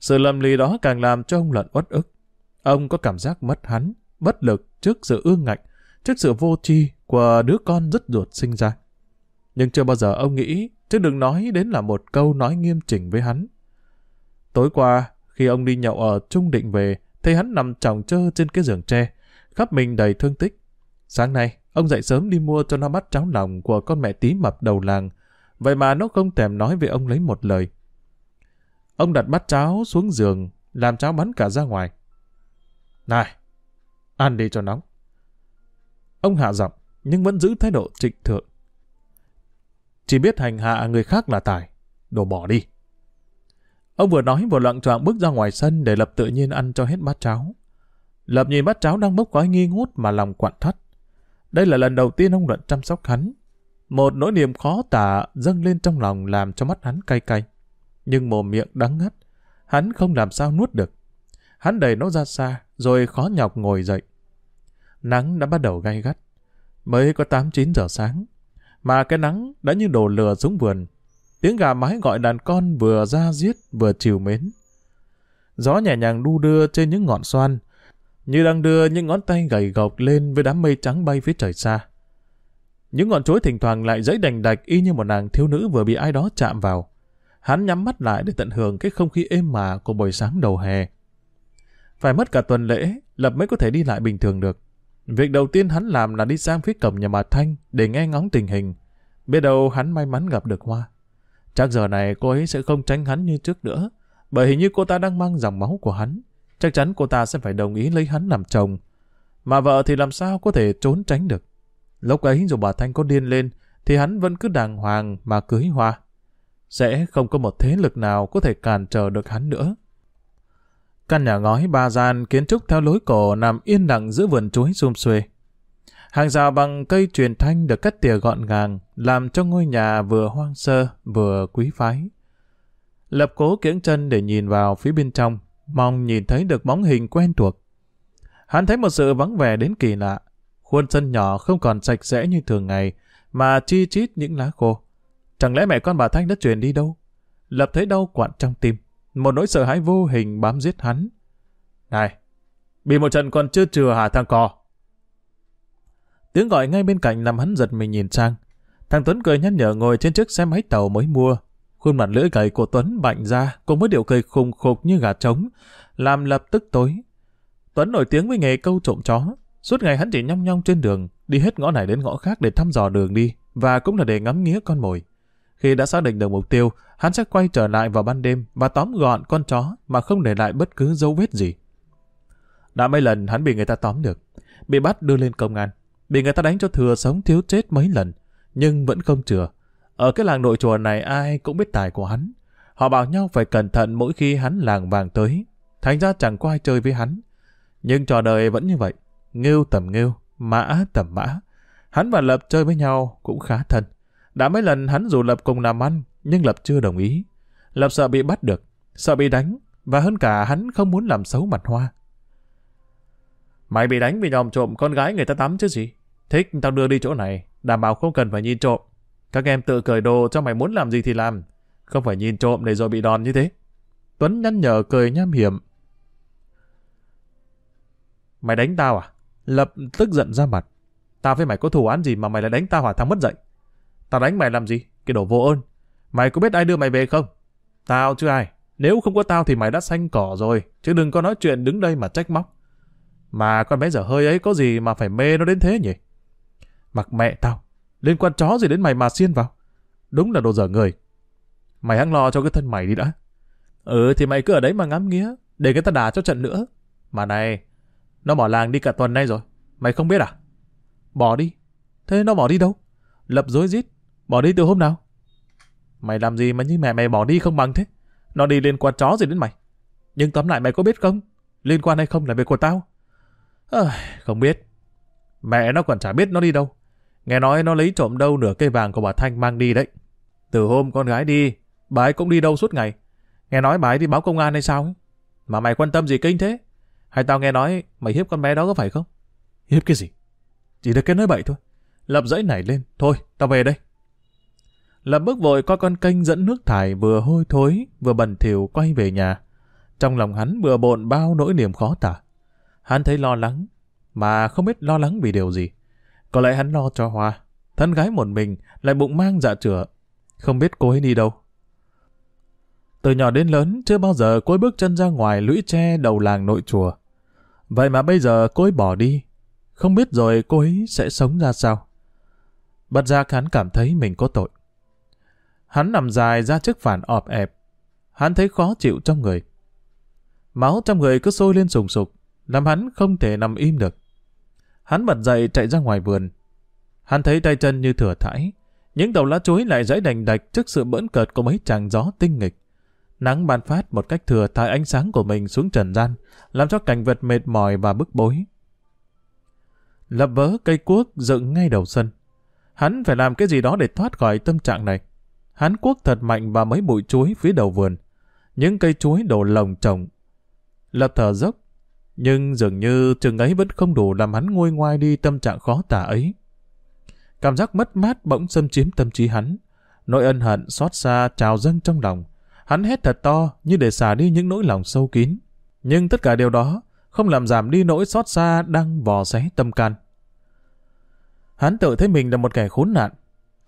Sự lầm lì đó càng làm cho ông Luận uất ức. Ông có cảm giác mất hắn, bất lực trước sự ương ngạnh, trước sự vô tri của đứa con rất ruột sinh ra. Nhưng chưa bao giờ ông nghĩ, chứ đừng nói đến là một câu nói nghiêm chỉnh với hắn. Tối qua, khi ông đi nhậu ở Trung Định về, thấy hắn nằm tròng trơ trên cái giường tre, khắp mình đầy thương tích. Sáng nay, ông dậy sớm đi mua cho nó bát cháo lòng của con mẹ tí mập đầu làng, vậy mà nó không thèm nói với ông lấy một lời. Ông đặt bát cháo xuống giường, làm cháo bắn cả ra ngoài. Này, ăn đi cho nóng. Ông hạ giọng, nhưng vẫn giữ thái độ trịnh thượng. Chỉ biết hành hạ người khác là tài, đồ bỏ đi. Ông vừa nói vừa loạn trọng bước ra ngoài sân để Lập tự nhiên ăn cho hết bát cháo. Lập nhìn bát cháo đang bốc khói nghi ngút mà lòng quặn thắt. Đây là lần đầu tiên ông Luận chăm sóc hắn. Một nỗi niềm khó tả dâng lên trong lòng làm cho mắt hắn cay cay. Nhưng mồm miệng đắng ngắt, hắn không làm sao nuốt được. Hắn đẩy nó ra xa, rồi khó nhọc ngồi dậy. Nắng đã bắt đầu gay gắt. Mới có 8-9 giờ sáng, mà cái nắng đã như đổ lửa xuống vườn. Tiếng gà mái gọi đàn con vừa ra giết vừa chiều mến. Gió nhẹ nhàng đu đưa trên những ngọn xoan, như đang đưa những ngón tay gầy gộc lên với đám mây trắng bay phía trời xa. Những ngọn chuối thỉnh thoảng lại dãy đành đạch y như một nàng thiếu nữ vừa bị ai đó chạm vào. Hắn nhắm mắt lại để tận hưởng cái không khí êm mà của buổi sáng đầu hè. Phải mất cả tuần lễ, Lập mới có thể đi lại bình thường được. Việc đầu tiên hắn làm là đi sang phía cổng nhà bà Thanh để nghe ngóng tình hình. Biết đâu hắn may mắn gặp được Hoa. Chắc giờ này cô ấy sẽ không tránh hắn như trước nữa, bởi hình như cô ta đang mang dòng máu của hắn. Chắc chắn cô ta sẽ phải đồng ý lấy hắn làm chồng. Mà vợ thì làm sao có thể trốn tránh được. Lúc ấy dù bà Thanh có điên lên, thì hắn vẫn cứ đàng hoàng mà cưới Hoa. Sẽ không có một thế lực nào có thể cản trở được hắn nữa. Căn nhà ngói ba gian kiến trúc theo lối cổ nằm yên lặng giữa vườn chuối xum xuê. Hàng rào bằng cây truyền thanh được cắt tỉa gọn gàng, làm cho ngôi nhà vừa hoang sơ, vừa quý phái. Lập cố kiễng chân để nhìn vào phía bên trong, mong nhìn thấy được bóng hình quen thuộc. Hắn thấy một sự vắng vẻ đến kỳ lạ. Khuôn sân nhỏ không còn sạch sẽ như thường ngày, mà chi chít những lá khô. Chẳng lẽ mẹ con bà Thanh đã truyền đi đâu? Lập thấy đau quặn trong tim. Một nỗi sợ hãi vô hình bám giết hắn. Này, bị một trận còn chưa chừa hả thằng cò? Tiếng gọi ngay bên cạnh làm hắn giật mình nhìn sang. Thằng Tuấn cười nhăn nhở ngồi trên chiếc xe máy tàu mới mua. Khuôn mặt lưỡi gầy của Tuấn bạnh ra cùng với điệu cười khùng khục như gà trống, làm lập tức tối. Tuấn nổi tiếng với nghề câu trộm chó. Suốt ngày hắn chỉ nhong nhong trên đường, đi hết ngõ này đến ngõ khác để thăm dò đường đi, và cũng là để ngắm nghía con mồi. Khi đã xác định được mục tiêu, hắn sẽ quay trở lại vào ban đêm và tóm gọn con chó mà không để lại bất cứ dấu vết gì. Đã mấy lần hắn bị người ta tóm được, bị bắt đưa lên công an, bị người ta đánh cho thừa sống thiếu chết mấy lần, nhưng vẫn không chừa. Ở cái làng nội chùa này ai cũng biết tài của hắn. Họ bảo nhau phải cẩn thận mỗi khi hắn làng vàng tới. Thành ra chẳng có ai chơi với hắn. Nhưng trò đời vẫn như vậy. Ngưu tầm ngưu, mã tầm mã. Hắn và Lập chơi với nhau cũng khá thân. Đã mấy lần hắn dù Lập cùng làm ăn, nhưng Lập chưa đồng ý. Lập sợ bị bắt được, sợ bị đánh, và hơn cả hắn không muốn làm xấu mặt hoa. Mày bị đánh vì nhòm trộm con gái người ta tắm chứ gì? Thích tao đưa đi chỗ này, đảm bảo không cần phải nhìn trộm. Các em tự cởi đồ cho mày muốn làm gì thì làm, không phải nhìn trộm để rồi bị đòn như thế. Tuấn nhăn nhở cười nham hiểm. Mày đánh tao à? Lập tức giận ra mặt. Tao với mày có thù án gì mà mày lại đánh tao hỏa thắng mất dậy? Tao đánh mày làm gì? Cái đồ vô ơn. Mày có biết ai đưa mày về không? Tao chứ ai. Nếu không có tao thì mày đã xanh cỏ rồi. Chứ đừng có nói chuyện đứng đây mà trách móc. Mà con bé dở hơi ấy có gì mà phải mê nó đến thế nhỉ? Mặc mẹ tao. Liên quan chó gì đến mày mà xiên vào. Đúng là đồ dở người. Mày hăng lo cho cái thân mày đi đã. Ừ thì mày cứ ở đấy mà ngắm nghía. Để người ta đà cho trận nữa. Mà này, nó bỏ làng đi cả tuần nay rồi. Mày không biết à? Bỏ đi. Thế nó bỏ đi đâu? Lập dối rít Bỏ đi từ hôm nào? Mày làm gì mà như mẹ mày bỏ đi không bằng thế? Nó đi liên quan chó gì đến mày? Nhưng tóm lại mày có biết không? Liên quan hay không là việc của tao. À, không biết. Mẹ nó còn chả biết nó đi đâu. Nghe nói nó lấy trộm đâu nửa cây vàng của bà Thanh mang đi đấy. Từ hôm con gái đi, bà ấy cũng đi đâu suốt ngày. Nghe nói bà ấy đi báo công an hay sao ấy. Mà mày quan tâm gì kinh thế? Hay tao nghe nói mày hiếp con bé đó có phải không? Hiếp cái gì? Chỉ được cái nói bậy thôi. Lập dãy nảy lên. Thôi, tao về đây. Lập bước vội coi con kênh dẫn nước thải vừa hôi thối, vừa bẩn thỉu quay về nhà. Trong lòng hắn vừa bộn bao nỗi niềm khó tả. Hắn thấy lo lắng, mà không biết lo lắng vì điều gì. Có lẽ hắn lo cho Hoa. Thân gái một mình, lại bụng mang dạ chữa. Không biết cô ấy đi đâu. Từ nhỏ đến lớn, chưa bao giờ cô ấy bước chân ra ngoài lũy tre đầu làng nội chùa. Vậy mà bây giờ cô ấy bỏ đi. Không biết rồi cô ấy sẽ sống ra sao. Bật ra hắn cảm thấy mình có tội. Hắn nằm dài ra trước phản ọp ẹp. Hắn thấy khó chịu trong người. Máu trong người cứ sôi lên sùng sục, làm hắn không thể nằm im được. Hắn bật dậy chạy ra ngoài vườn. Hắn thấy tay chân như thừa thải. Những đầu lá chuối lại dãy đành đạch trước sự bỡn cợt của mấy chàng gió tinh nghịch. Nắng ban phát một cách thừa thải ánh sáng của mình xuống trần gian, làm cho cảnh vật mệt mỏi và bức bối. Lập vỡ cây cuốc dựng ngay đầu sân. Hắn phải làm cái gì đó để thoát khỏi tâm trạng này. Hắn cuốc thật mạnh vào mấy bụi chuối phía đầu vườn. Những cây chuối đổ lồng trồng. Lập thở dốc, nhưng dường như chừng ấy vẫn không đủ làm hắn nguôi ngoai đi tâm trạng khó tả ấy. Cảm giác mất mát bỗng xâm chiếm tâm trí hắn. Nỗi ân hận xót xa trào dâng trong lòng. Hắn hét thật to như để xả đi những nỗi lòng sâu kín. Nhưng tất cả điều đó không làm giảm đi nỗi xót xa đang vò xé tâm can. Hắn tự thấy mình là một kẻ khốn nạn.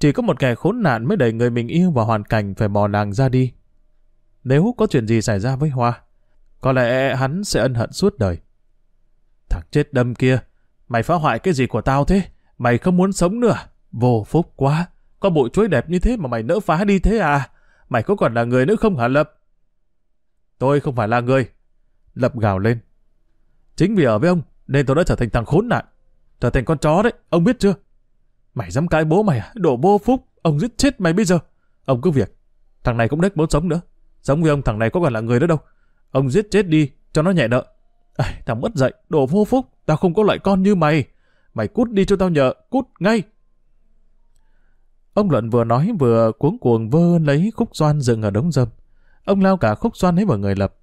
Chỉ có một kẻ khốn nạn mới đẩy người mình yêu vào hoàn cảnh phải bỏ nàng ra đi. Nếu có chuyện gì xảy ra với Hoa, có lẽ hắn sẽ ân hận suốt đời. Thằng chết đâm kia, mày phá hoại cái gì của tao thế? Mày không muốn sống nữa. Vô phúc quá. Có bụi chuối đẹp như thế mà mày nỡ phá đi thế à? Mày có còn là người nữa không hả Lập? Tôi không phải là người. Lập gào lên. Chính vì ở với ông, nên tôi đã trở thành thằng khốn nạn. Trở thành con chó đấy, ông biết chưa? Mày dám cãi bố mày à? Đổ vô phúc, ông giết chết mày bây giờ. Ông cứ việc. Thằng này cũng đếch muốn sống nữa. Sống với ông thằng này có còn là người nữa đâu. Ông giết chết đi, cho nó nhẹ nợ. À, thằng mất dậy, đổ vô phúc, tao không có loại con như mày. Mày cút đi cho tao nhờ, cút ngay. Ông Luận vừa nói vừa cuống cuồng vơ lấy khúc xoan dựng ở đống dâm. Ông lao cả khúc xoan ấy vào người Lập.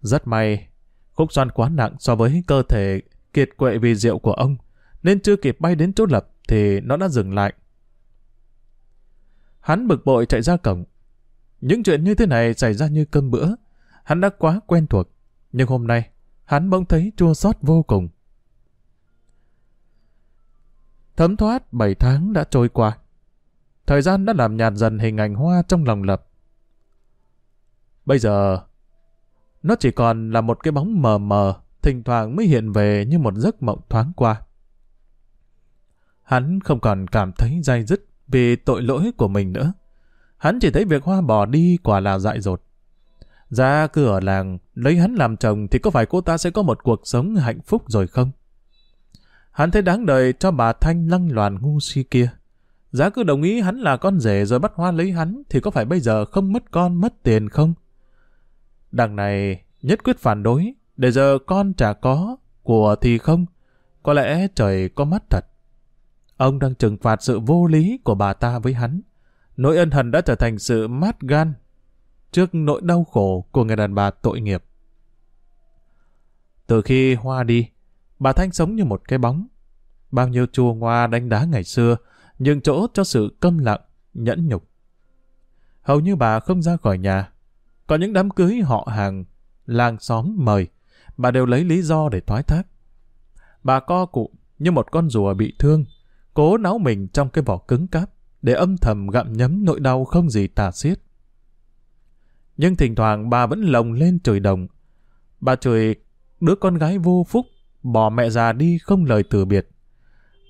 Rất may, khúc xoan quá nặng so với cơ thể kiệt quệ vì rượu của ông, nên chưa kịp bay đến chỗ Lập thì nó đã dừng lại. Hắn bực bội chạy ra cổng. Những chuyện như thế này xảy ra như cơm bữa. Hắn đã quá quen thuộc. Nhưng hôm nay, hắn bỗng thấy chua xót vô cùng. Thấm thoát 7 tháng đã trôi qua. Thời gian đã làm nhạt dần hình ảnh hoa trong lòng Lập. Bây giờ, nó chỉ còn là một cái bóng mờ mờ, thỉnh thoảng mới hiện về như một giấc mộng thoáng qua. Hắn không còn cảm thấy dai dứt vì tội lỗi của mình nữa. Hắn chỉ thấy việc Hoa bỏ đi quả là dại dột. Ra cứ ở làng, lấy hắn làm chồng thì có phải cô ta sẽ có một cuộc sống hạnh phúc rồi không? Hắn thấy đáng đời cho bà Thanh lăng loàn ngu si kia. Giá cứ đồng ý hắn là con rể rồi bắt Hoa lấy hắn thì có phải bây giờ không mất con mất tiền không? Đằng này nhất quyết phản đối, để giờ con chả có, của thì không. Có lẽ trời có mắt thật. Ông đang trừng phạt sự vô lý của bà ta với hắn. Nỗi ân hận đã trở thành sự mát gan trước nỗi đau khổ của người đàn bà tội nghiệp. Từ khi Hoa đi, bà Thanh sống như một cái bóng. Bao nhiêu chua ngoa đánh đá ngày xưa, nhường chỗ cho sự câm lặng, nhẫn nhục. Hầu như bà không ra khỏi nhà. Có những đám cưới họ hàng, làng xóm mời, bà đều lấy lý do để thoái thác. Bà co cụ như một con rùa bị thương, cố náu mình trong cái vỏ cứng cáp, để âm thầm gặm nhấm nỗi đau không gì tả xiết. Nhưng thỉnh thoảng bà vẫn lồng lên trời đồng. Bà chửi đứa con gái vô phúc, bỏ mẹ già đi không lời từ biệt.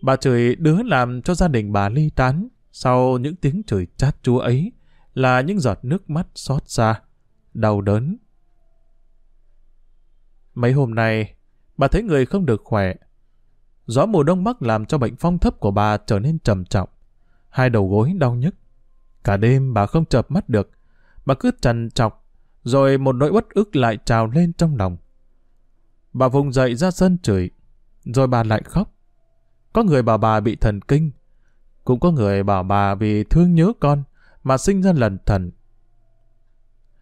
Bà chửi đứa làm cho gia đình bà ly tán, sau những tiếng chửi chát chúa ấy là những giọt nước mắt xót xa, đau đớn. Mấy hôm nay, bà thấy người không được khỏe. Gió mùa đông bắc làm cho bệnh phong thấp của bà trở nên trầm trọng. Hai đầu gối đau nhức. Cả đêm bà không chợp mắt được. Bà cứ trằn trọc, rồi một nỗi uất ức lại trào lên trong lòng. Bà vùng dậy ra sân chửi, rồi bà lại khóc. Có người bảo bà bị thần kinh, cũng có người bảo bà vì thương nhớ con mà sinh ra lần thần.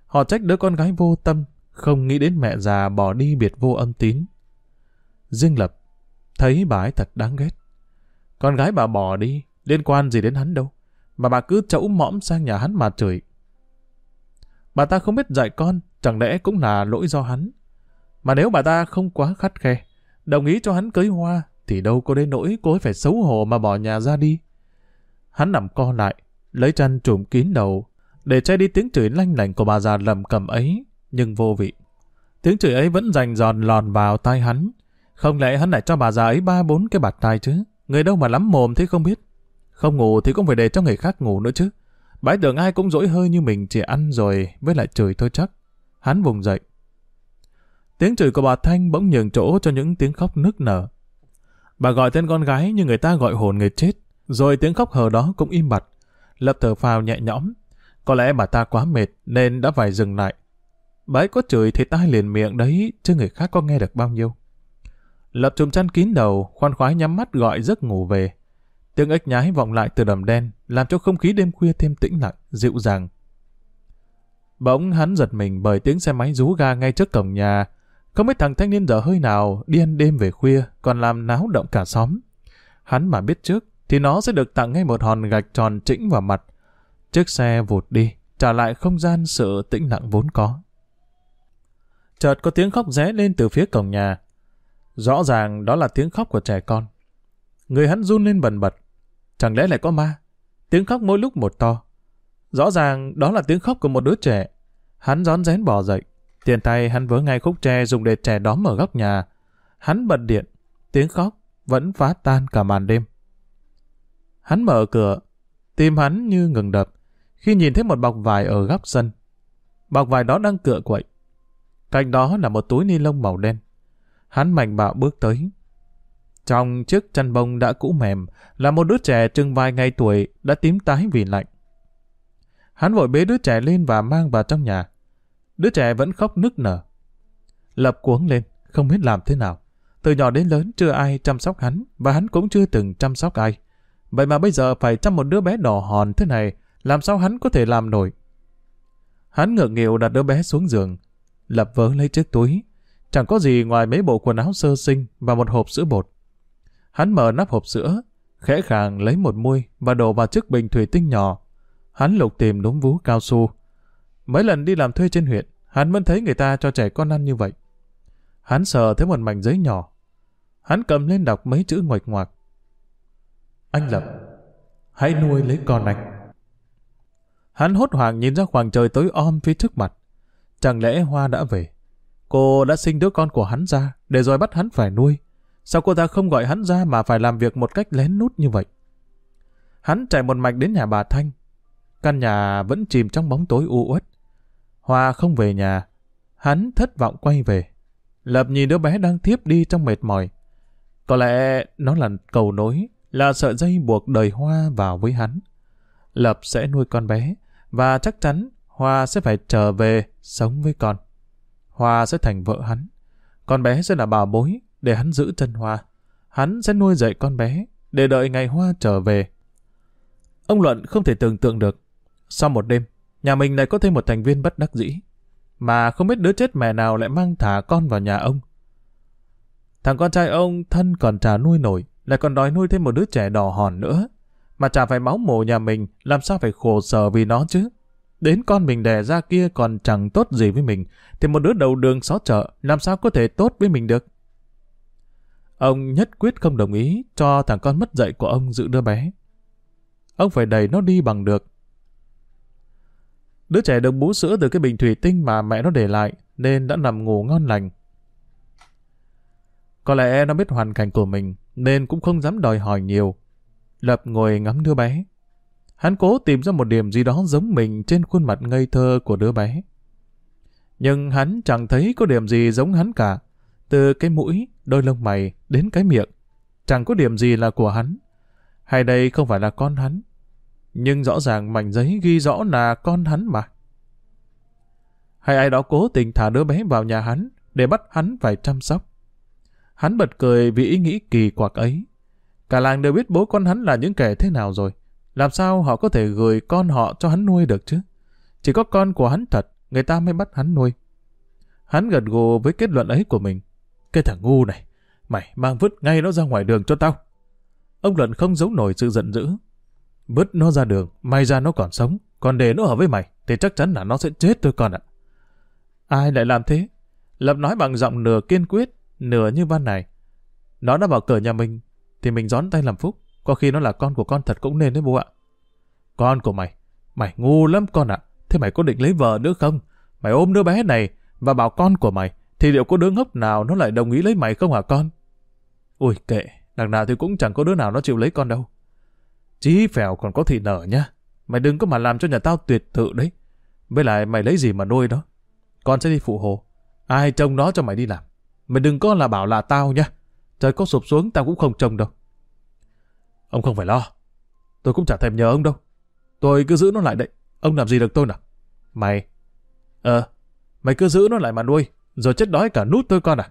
Họ trách đứa con gái vô tâm, không nghĩ đến mẹ già bỏ đi biệt vô âm tín. Riêng Lập thấy bà ấy thật đáng ghét. Con gái bà bỏ đi, liên quan gì đến hắn đâu, mà bà cứ chẫu mõm sang nhà hắn mà chửi. Bà ta không biết dạy con, chẳng lẽ cũng là lỗi do hắn. Mà nếu bà ta không quá khắt khe, đồng ý cho hắn cưới hoa, thì đâu có đến nỗi cô ấy phải xấu hổ mà bỏ nhà ra đi. Hắn nằm co lại, lấy chăn trùm kín đầu, để che đi tiếng chửi lanh lành của bà già lầm cầm ấy, nhưng vô vị. Tiếng chửi ấy vẫn rành giòn lòn vào tai hắn. Không lẽ hắn lại cho bà già ấy ba bốn cái bạt tai chứ? Người đâu mà lắm mồm thế không biết. Không ngủ thì cũng phải để cho người khác ngủ nữa chứ. bãi tưởng ai cũng dỗi hơi như mình chỉ ăn rồi với lại chửi thôi chắc. Hắn vùng dậy. Tiếng chửi của bà Thanh bỗng nhường chỗ cho những tiếng khóc nức nở. Bà gọi tên con gái như người ta gọi hồn người chết, rồi tiếng khóc hờ đó cũng im bặt. Lập thở phào nhẹ nhõm. Có lẽ bà ta quá mệt nên đã phải dừng lại. Bà ấy có chửi thì tai liền miệng đấy, chứ người khác có nghe được bao nhiêu. Lập chùm chăn kín đầu, khoan khoái nhắm mắt gọi giấc ngủ về. Tiếng ếch nhái vọng lại từ đầm đen, làm cho không khí đêm khuya thêm tĩnh lặng, dịu dàng. Bỗng hắn giật mình bởi tiếng xe máy rú ga ngay trước cổng nhà. Không biết thằng thanh niên dở hơi nào đi ăn đêm về khuya, còn làm náo động cả xóm. Hắn mà biết trước, thì nó sẽ được tặng ngay một hòn gạch tròn trĩnh vào mặt. Chiếc xe vụt đi, trả lại không gian sự tĩnh lặng vốn có. Chợt có tiếng khóc ré lên từ phía cổng nhà. Rõ ràng đó là tiếng khóc của trẻ con. Người hắn run lên bần bật. Chẳng lẽ lại có ma? Tiếng khóc mỗi lúc một to. Rõ ràng đó là tiếng khóc của một đứa trẻ. Hắn rón rén bỏ dậy. Tiền tay hắn vớ ngay khúc tre dùng để trẻ đóm ở góc nhà. Hắn bật điện. Tiếng khóc vẫn phá tan cả màn đêm. Hắn mở cửa. Tim hắn như ngừng đập. Khi nhìn thấy một bọc vải ở góc sân. Bọc vải đó đang cựa quậy. Cạnh đó là một túi ni lông màu đen. Hắn mạnh bạo bước tới. Trong chiếc chăn bông đã cũ mềm là một đứa trẻ chừng vài ngày tuổi đã tím tái vì lạnh. Hắn vội bế đứa trẻ lên và mang vào trong nhà. Đứa trẻ vẫn khóc nức nở. Lập cuống lên, không biết làm thế nào. Từ nhỏ đến lớn chưa ai chăm sóc hắn và hắn cũng chưa từng chăm sóc ai. Vậy mà bây giờ phải chăm một đứa bé đỏ hòn thế này, làm sao hắn có thể làm nổi? Hắn ngượng nghịu đặt đứa bé xuống giường, lập vớ lấy chiếc túi. Chẳng có gì ngoài mấy bộ quần áo sơ sinh và một hộp sữa bột. Hắn mở nắp hộp sữa, khẽ khàng lấy một muôi và đổ vào chiếc bình thủy tinh nhỏ. Hắn lục tìm đúng vú cao su. Mấy lần đi làm thuê trên huyện, hắn vẫn thấy người ta cho trẻ con ăn như vậy. Hắn sờ thấy một mảnh giấy nhỏ. Hắn cầm lên đọc mấy chữ ngoạch ngoạc. Anh Lập, hãy nuôi lấy con anh. Hắn hốt hoảng nhìn ra khoảng trời tối om phía trước mặt. Chẳng lẽ Hoa đã về? Cô đã sinh đứa con của hắn ra, để rồi bắt hắn phải nuôi. Sao cô ta không gọi hắn ra mà phải làm việc một cách lén nút như vậy? Hắn chạy một mạch đến nhà bà Thanh. Căn nhà vẫn chìm trong bóng tối u uất. Hoa không về nhà. Hắn thất vọng quay về. Lập nhìn đứa bé đang thiếp đi trong mệt mỏi. Có lẽ nó là cầu nối, là sợi dây buộc đời Hoa vào với hắn. Lập sẽ nuôi con bé, và chắc chắn Hoa sẽ phải trở về sống với con. Hoa sẽ thành vợ hắn. Con bé sẽ là bà bối để hắn giữ chân Hoa. Hắn sẽ nuôi dạy con bé để đợi ngày Hoa trở về. Ông Luận không thể tưởng tượng được. Sau một đêm, nhà mình lại có thêm một thành viên bất đắc dĩ. Mà không biết đứa chết mẹ nào lại mang thả con vào nhà ông. Thằng con trai ông thân còn trả nuôi nổi, lại còn đòi nuôi thêm một đứa trẻ đỏ hòn nữa. Mà chả phải máu mồ nhà mình, làm sao phải khổ sở vì nó chứ? Đến con mình đẻ ra kia còn chẳng tốt gì với mình, thì một đứa đầu đường xó chợ làm sao có thể tốt với mình được? Ông nhất quyết không đồng ý cho thằng con mất dạy của ông giữ đứa bé. Ông phải đẩy nó đi bằng được. Đứa trẻ được bú sữa từ cái bình thủy tinh mà mẹ nó để lại, nên đã nằm ngủ ngon lành. Có lẽ nó biết hoàn cảnh của mình, nên cũng không dám đòi hỏi nhiều. Lập ngồi ngắm đứa bé. Hắn cố tìm ra một điểm gì đó giống mình trên khuôn mặt ngây thơ của đứa bé. Nhưng hắn chẳng thấy có điểm gì giống hắn cả. Từ cái mũi, đôi lông mày đến cái miệng. Chẳng có điểm gì là của hắn. Hay đây không phải là con hắn. Nhưng rõ ràng mảnh giấy ghi rõ là con hắn mà. Hay ai đó cố tình thả đứa bé vào nhà hắn để bắt hắn phải chăm sóc. Hắn bật cười vì ý nghĩ kỳ quặc ấy. Cả làng đều biết bố con hắn là những kẻ thế nào rồi. Làm sao họ có thể gửi con họ cho hắn nuôi được chứ? Chỉ có con của hắn thật, người ta mới bắt hắn nuôi. Hắn gật gù với kết luận ấy của mình. Cái thằng ngu này, mày mang vứt ngay nó ra ngoài đường cho tao. Ông Luận không giấu nổi sự giận dữ. Vứt nó ra đường, may ra nó còn sống, còn để nó ở với mày, thì chắc chắn là nó sẽ chết thôi con ạ. Ai lại làm thế? Lập nói bằng giọng nửa kiên quyết, nửa như ban này. Nó đã vào cửa nhà mình, thì mình gión tay làm phúc. Có khi nó là con của con thật cũng nên đấy bố ạ. Con của mày, mày ngu lắm con ạ. Thế mày có định lấy vợ nữa không? Mày ôm đứa bé này và bảo con của mày, thì liệu có đứa ngốc nào nó lại đồng ý lấy mày không hả con? Ui kệ, đằng nào thì cũng chẳng có đứa nào nó chịu lấy con đâu. Chí phèo còn có thị nở nhá. Mày đừng có mà làm cho nhà tao tuyệt tự đấy. Với lại mày lấy gì mà nuôi đó. Con sẽ đi phụ hồ. Ai trông nó cho mày đi làm. Mày đừng có là bảo là tao nhá. Trời có sụp xuống tao cũng không trông đâu. Ông không phải lo. Tôi cũng chả thèm nhờ ông đâu. Tôi cứ giữ nó lại đấy. Ông làm gì được tôi nào? Mày... Ờ, mày cứ giữ nó lại mà nuôi, rồi chết đói cả nút tôi con à?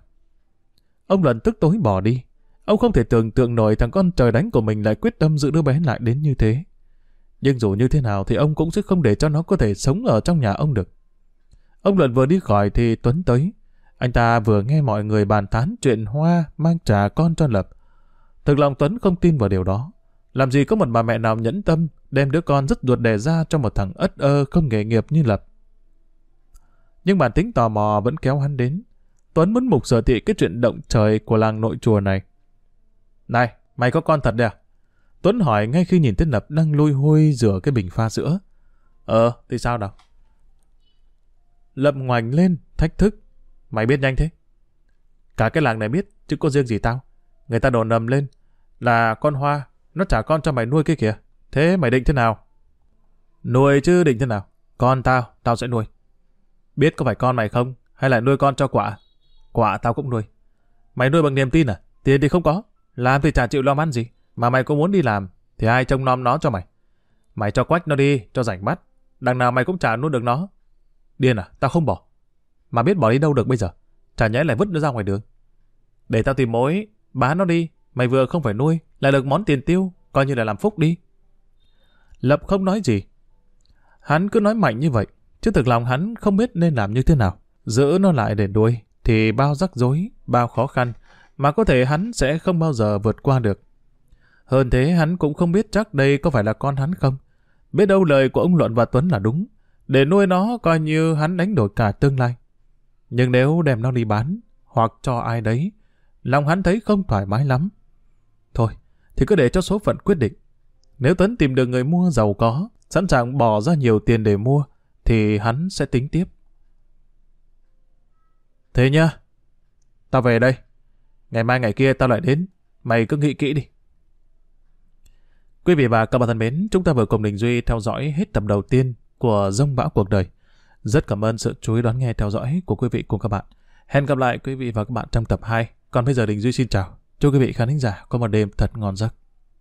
Ông lần tức tối bỏ đi. Ông không thể tưởng tượng nổi thằng con trời đánh của mình lại quyết tâm giữ đứa bé lại đến như thế. Nhưng dù như thế nào thì ông cũng sẽ không để cho nó có thể sống ở trong nhà ông được. Ông Luận vừa đi khỏi thì Tuấn tới. Anh ta vừa nghe mọi người bàn tán chuyện Hoa mang trà con cho Lập. Thực lòng Tuấn không tin vào điều đó. Làm gì có một bà mẹ nào nhẫn tâm đem đứa con rất ruột đẻ ra cho một thằng ất ơ không nghề nghiệp như Lập. Nhưng bản tính tò mò vẫn kéo hắn đến. Tuấn muốn mục sở thị cái chuyện động trời của làng nội chùa này. Này, mày có con thật đấy à? Tuấn hỏi ngay khi nhìn thấy Lập đang lôi hôi rửa cái bình pha sữa. Ờ, thì sao nào? Lập ngoảnh lên, thách thức. Mày biết nhanh thế? Cả cái làng này biết, chứ có riêng gì tao. Người ta đồn nầm lên là con Hoa, nó trả con cho mày nuôi kia kìa. Thế mày định thế nào? Nuôi chứ định thế nào? Con tao, tao sẽ nuôi. Biết có phải con mày không? Hay là nuôi con cho quả? Quả tao cũng nuôi. Mày nuôi bằng niềm tin à? Tiền thì không có. Làm thì chả chịu lo ăn gì. Mà mày có muốn đi làm, thì ai trông nom nó cho mày? Mày cho quách nó đi, cho rảnh mắt. Đằng nào mày cũng chả nuôi được nó. Điên à? Tao không bỏ. Mà biết bỏ đi đâu được bây giờ? Chả nhẽ lại vứt nó ra ngoài đường. Để tao tìm mối, bán nó đi. Mày vừa không phải nuôi, lại được món tiền tiêu, coi như là làm phúc đi. Lập không nói gì. Hắn cứ nói mạnh như vậy, chứ thực lòng hắn không biết nên làm như thế nào. Giữ nó lại để đuôi, thì bao rắc rối, bao khó khăn, mà có thể hắn sẽ không bao giờ vượt qua được. Hơn thế hắn cũng không biết chắc đây có phải là con hắn không. Biết đâu lời của ông Luận và Tuấn là đúng. Để nuôi nó coi như hắn đánh đổi cả tương lai. Nhưng nếu đem nó đi bán, hoặc cho ai đấy, lòng hắn thấy không thoải mái lắm. Thôi, thì cứ để cho số phận quyết định. Nếu Tuấn tìm được người mua giàu có, sẵn sàng bỏ ra nhiều tiền để mua, thì hắn sẽ tính tiếp. Thế nhá, tao về đây. Ngày mai ngày kia tao lại đến, mày cứ nghĩ kỹ đi. Quý vị và các bạn thân mến, chúng ta vừa cùng Đình Duy theo dõi hết tập đầu tiên của Dông Bão Cuộc Đời. Rất cảm ơn sự chú ý đón nghe theo dõi của quý vị cùng các bạn. Hẹn gặp lại quý vị và các bạn trong tập 2. Còn bây giờ Đình Duy xin chào. Chúc quý vị khán giả có một đêm thật ngon giấc.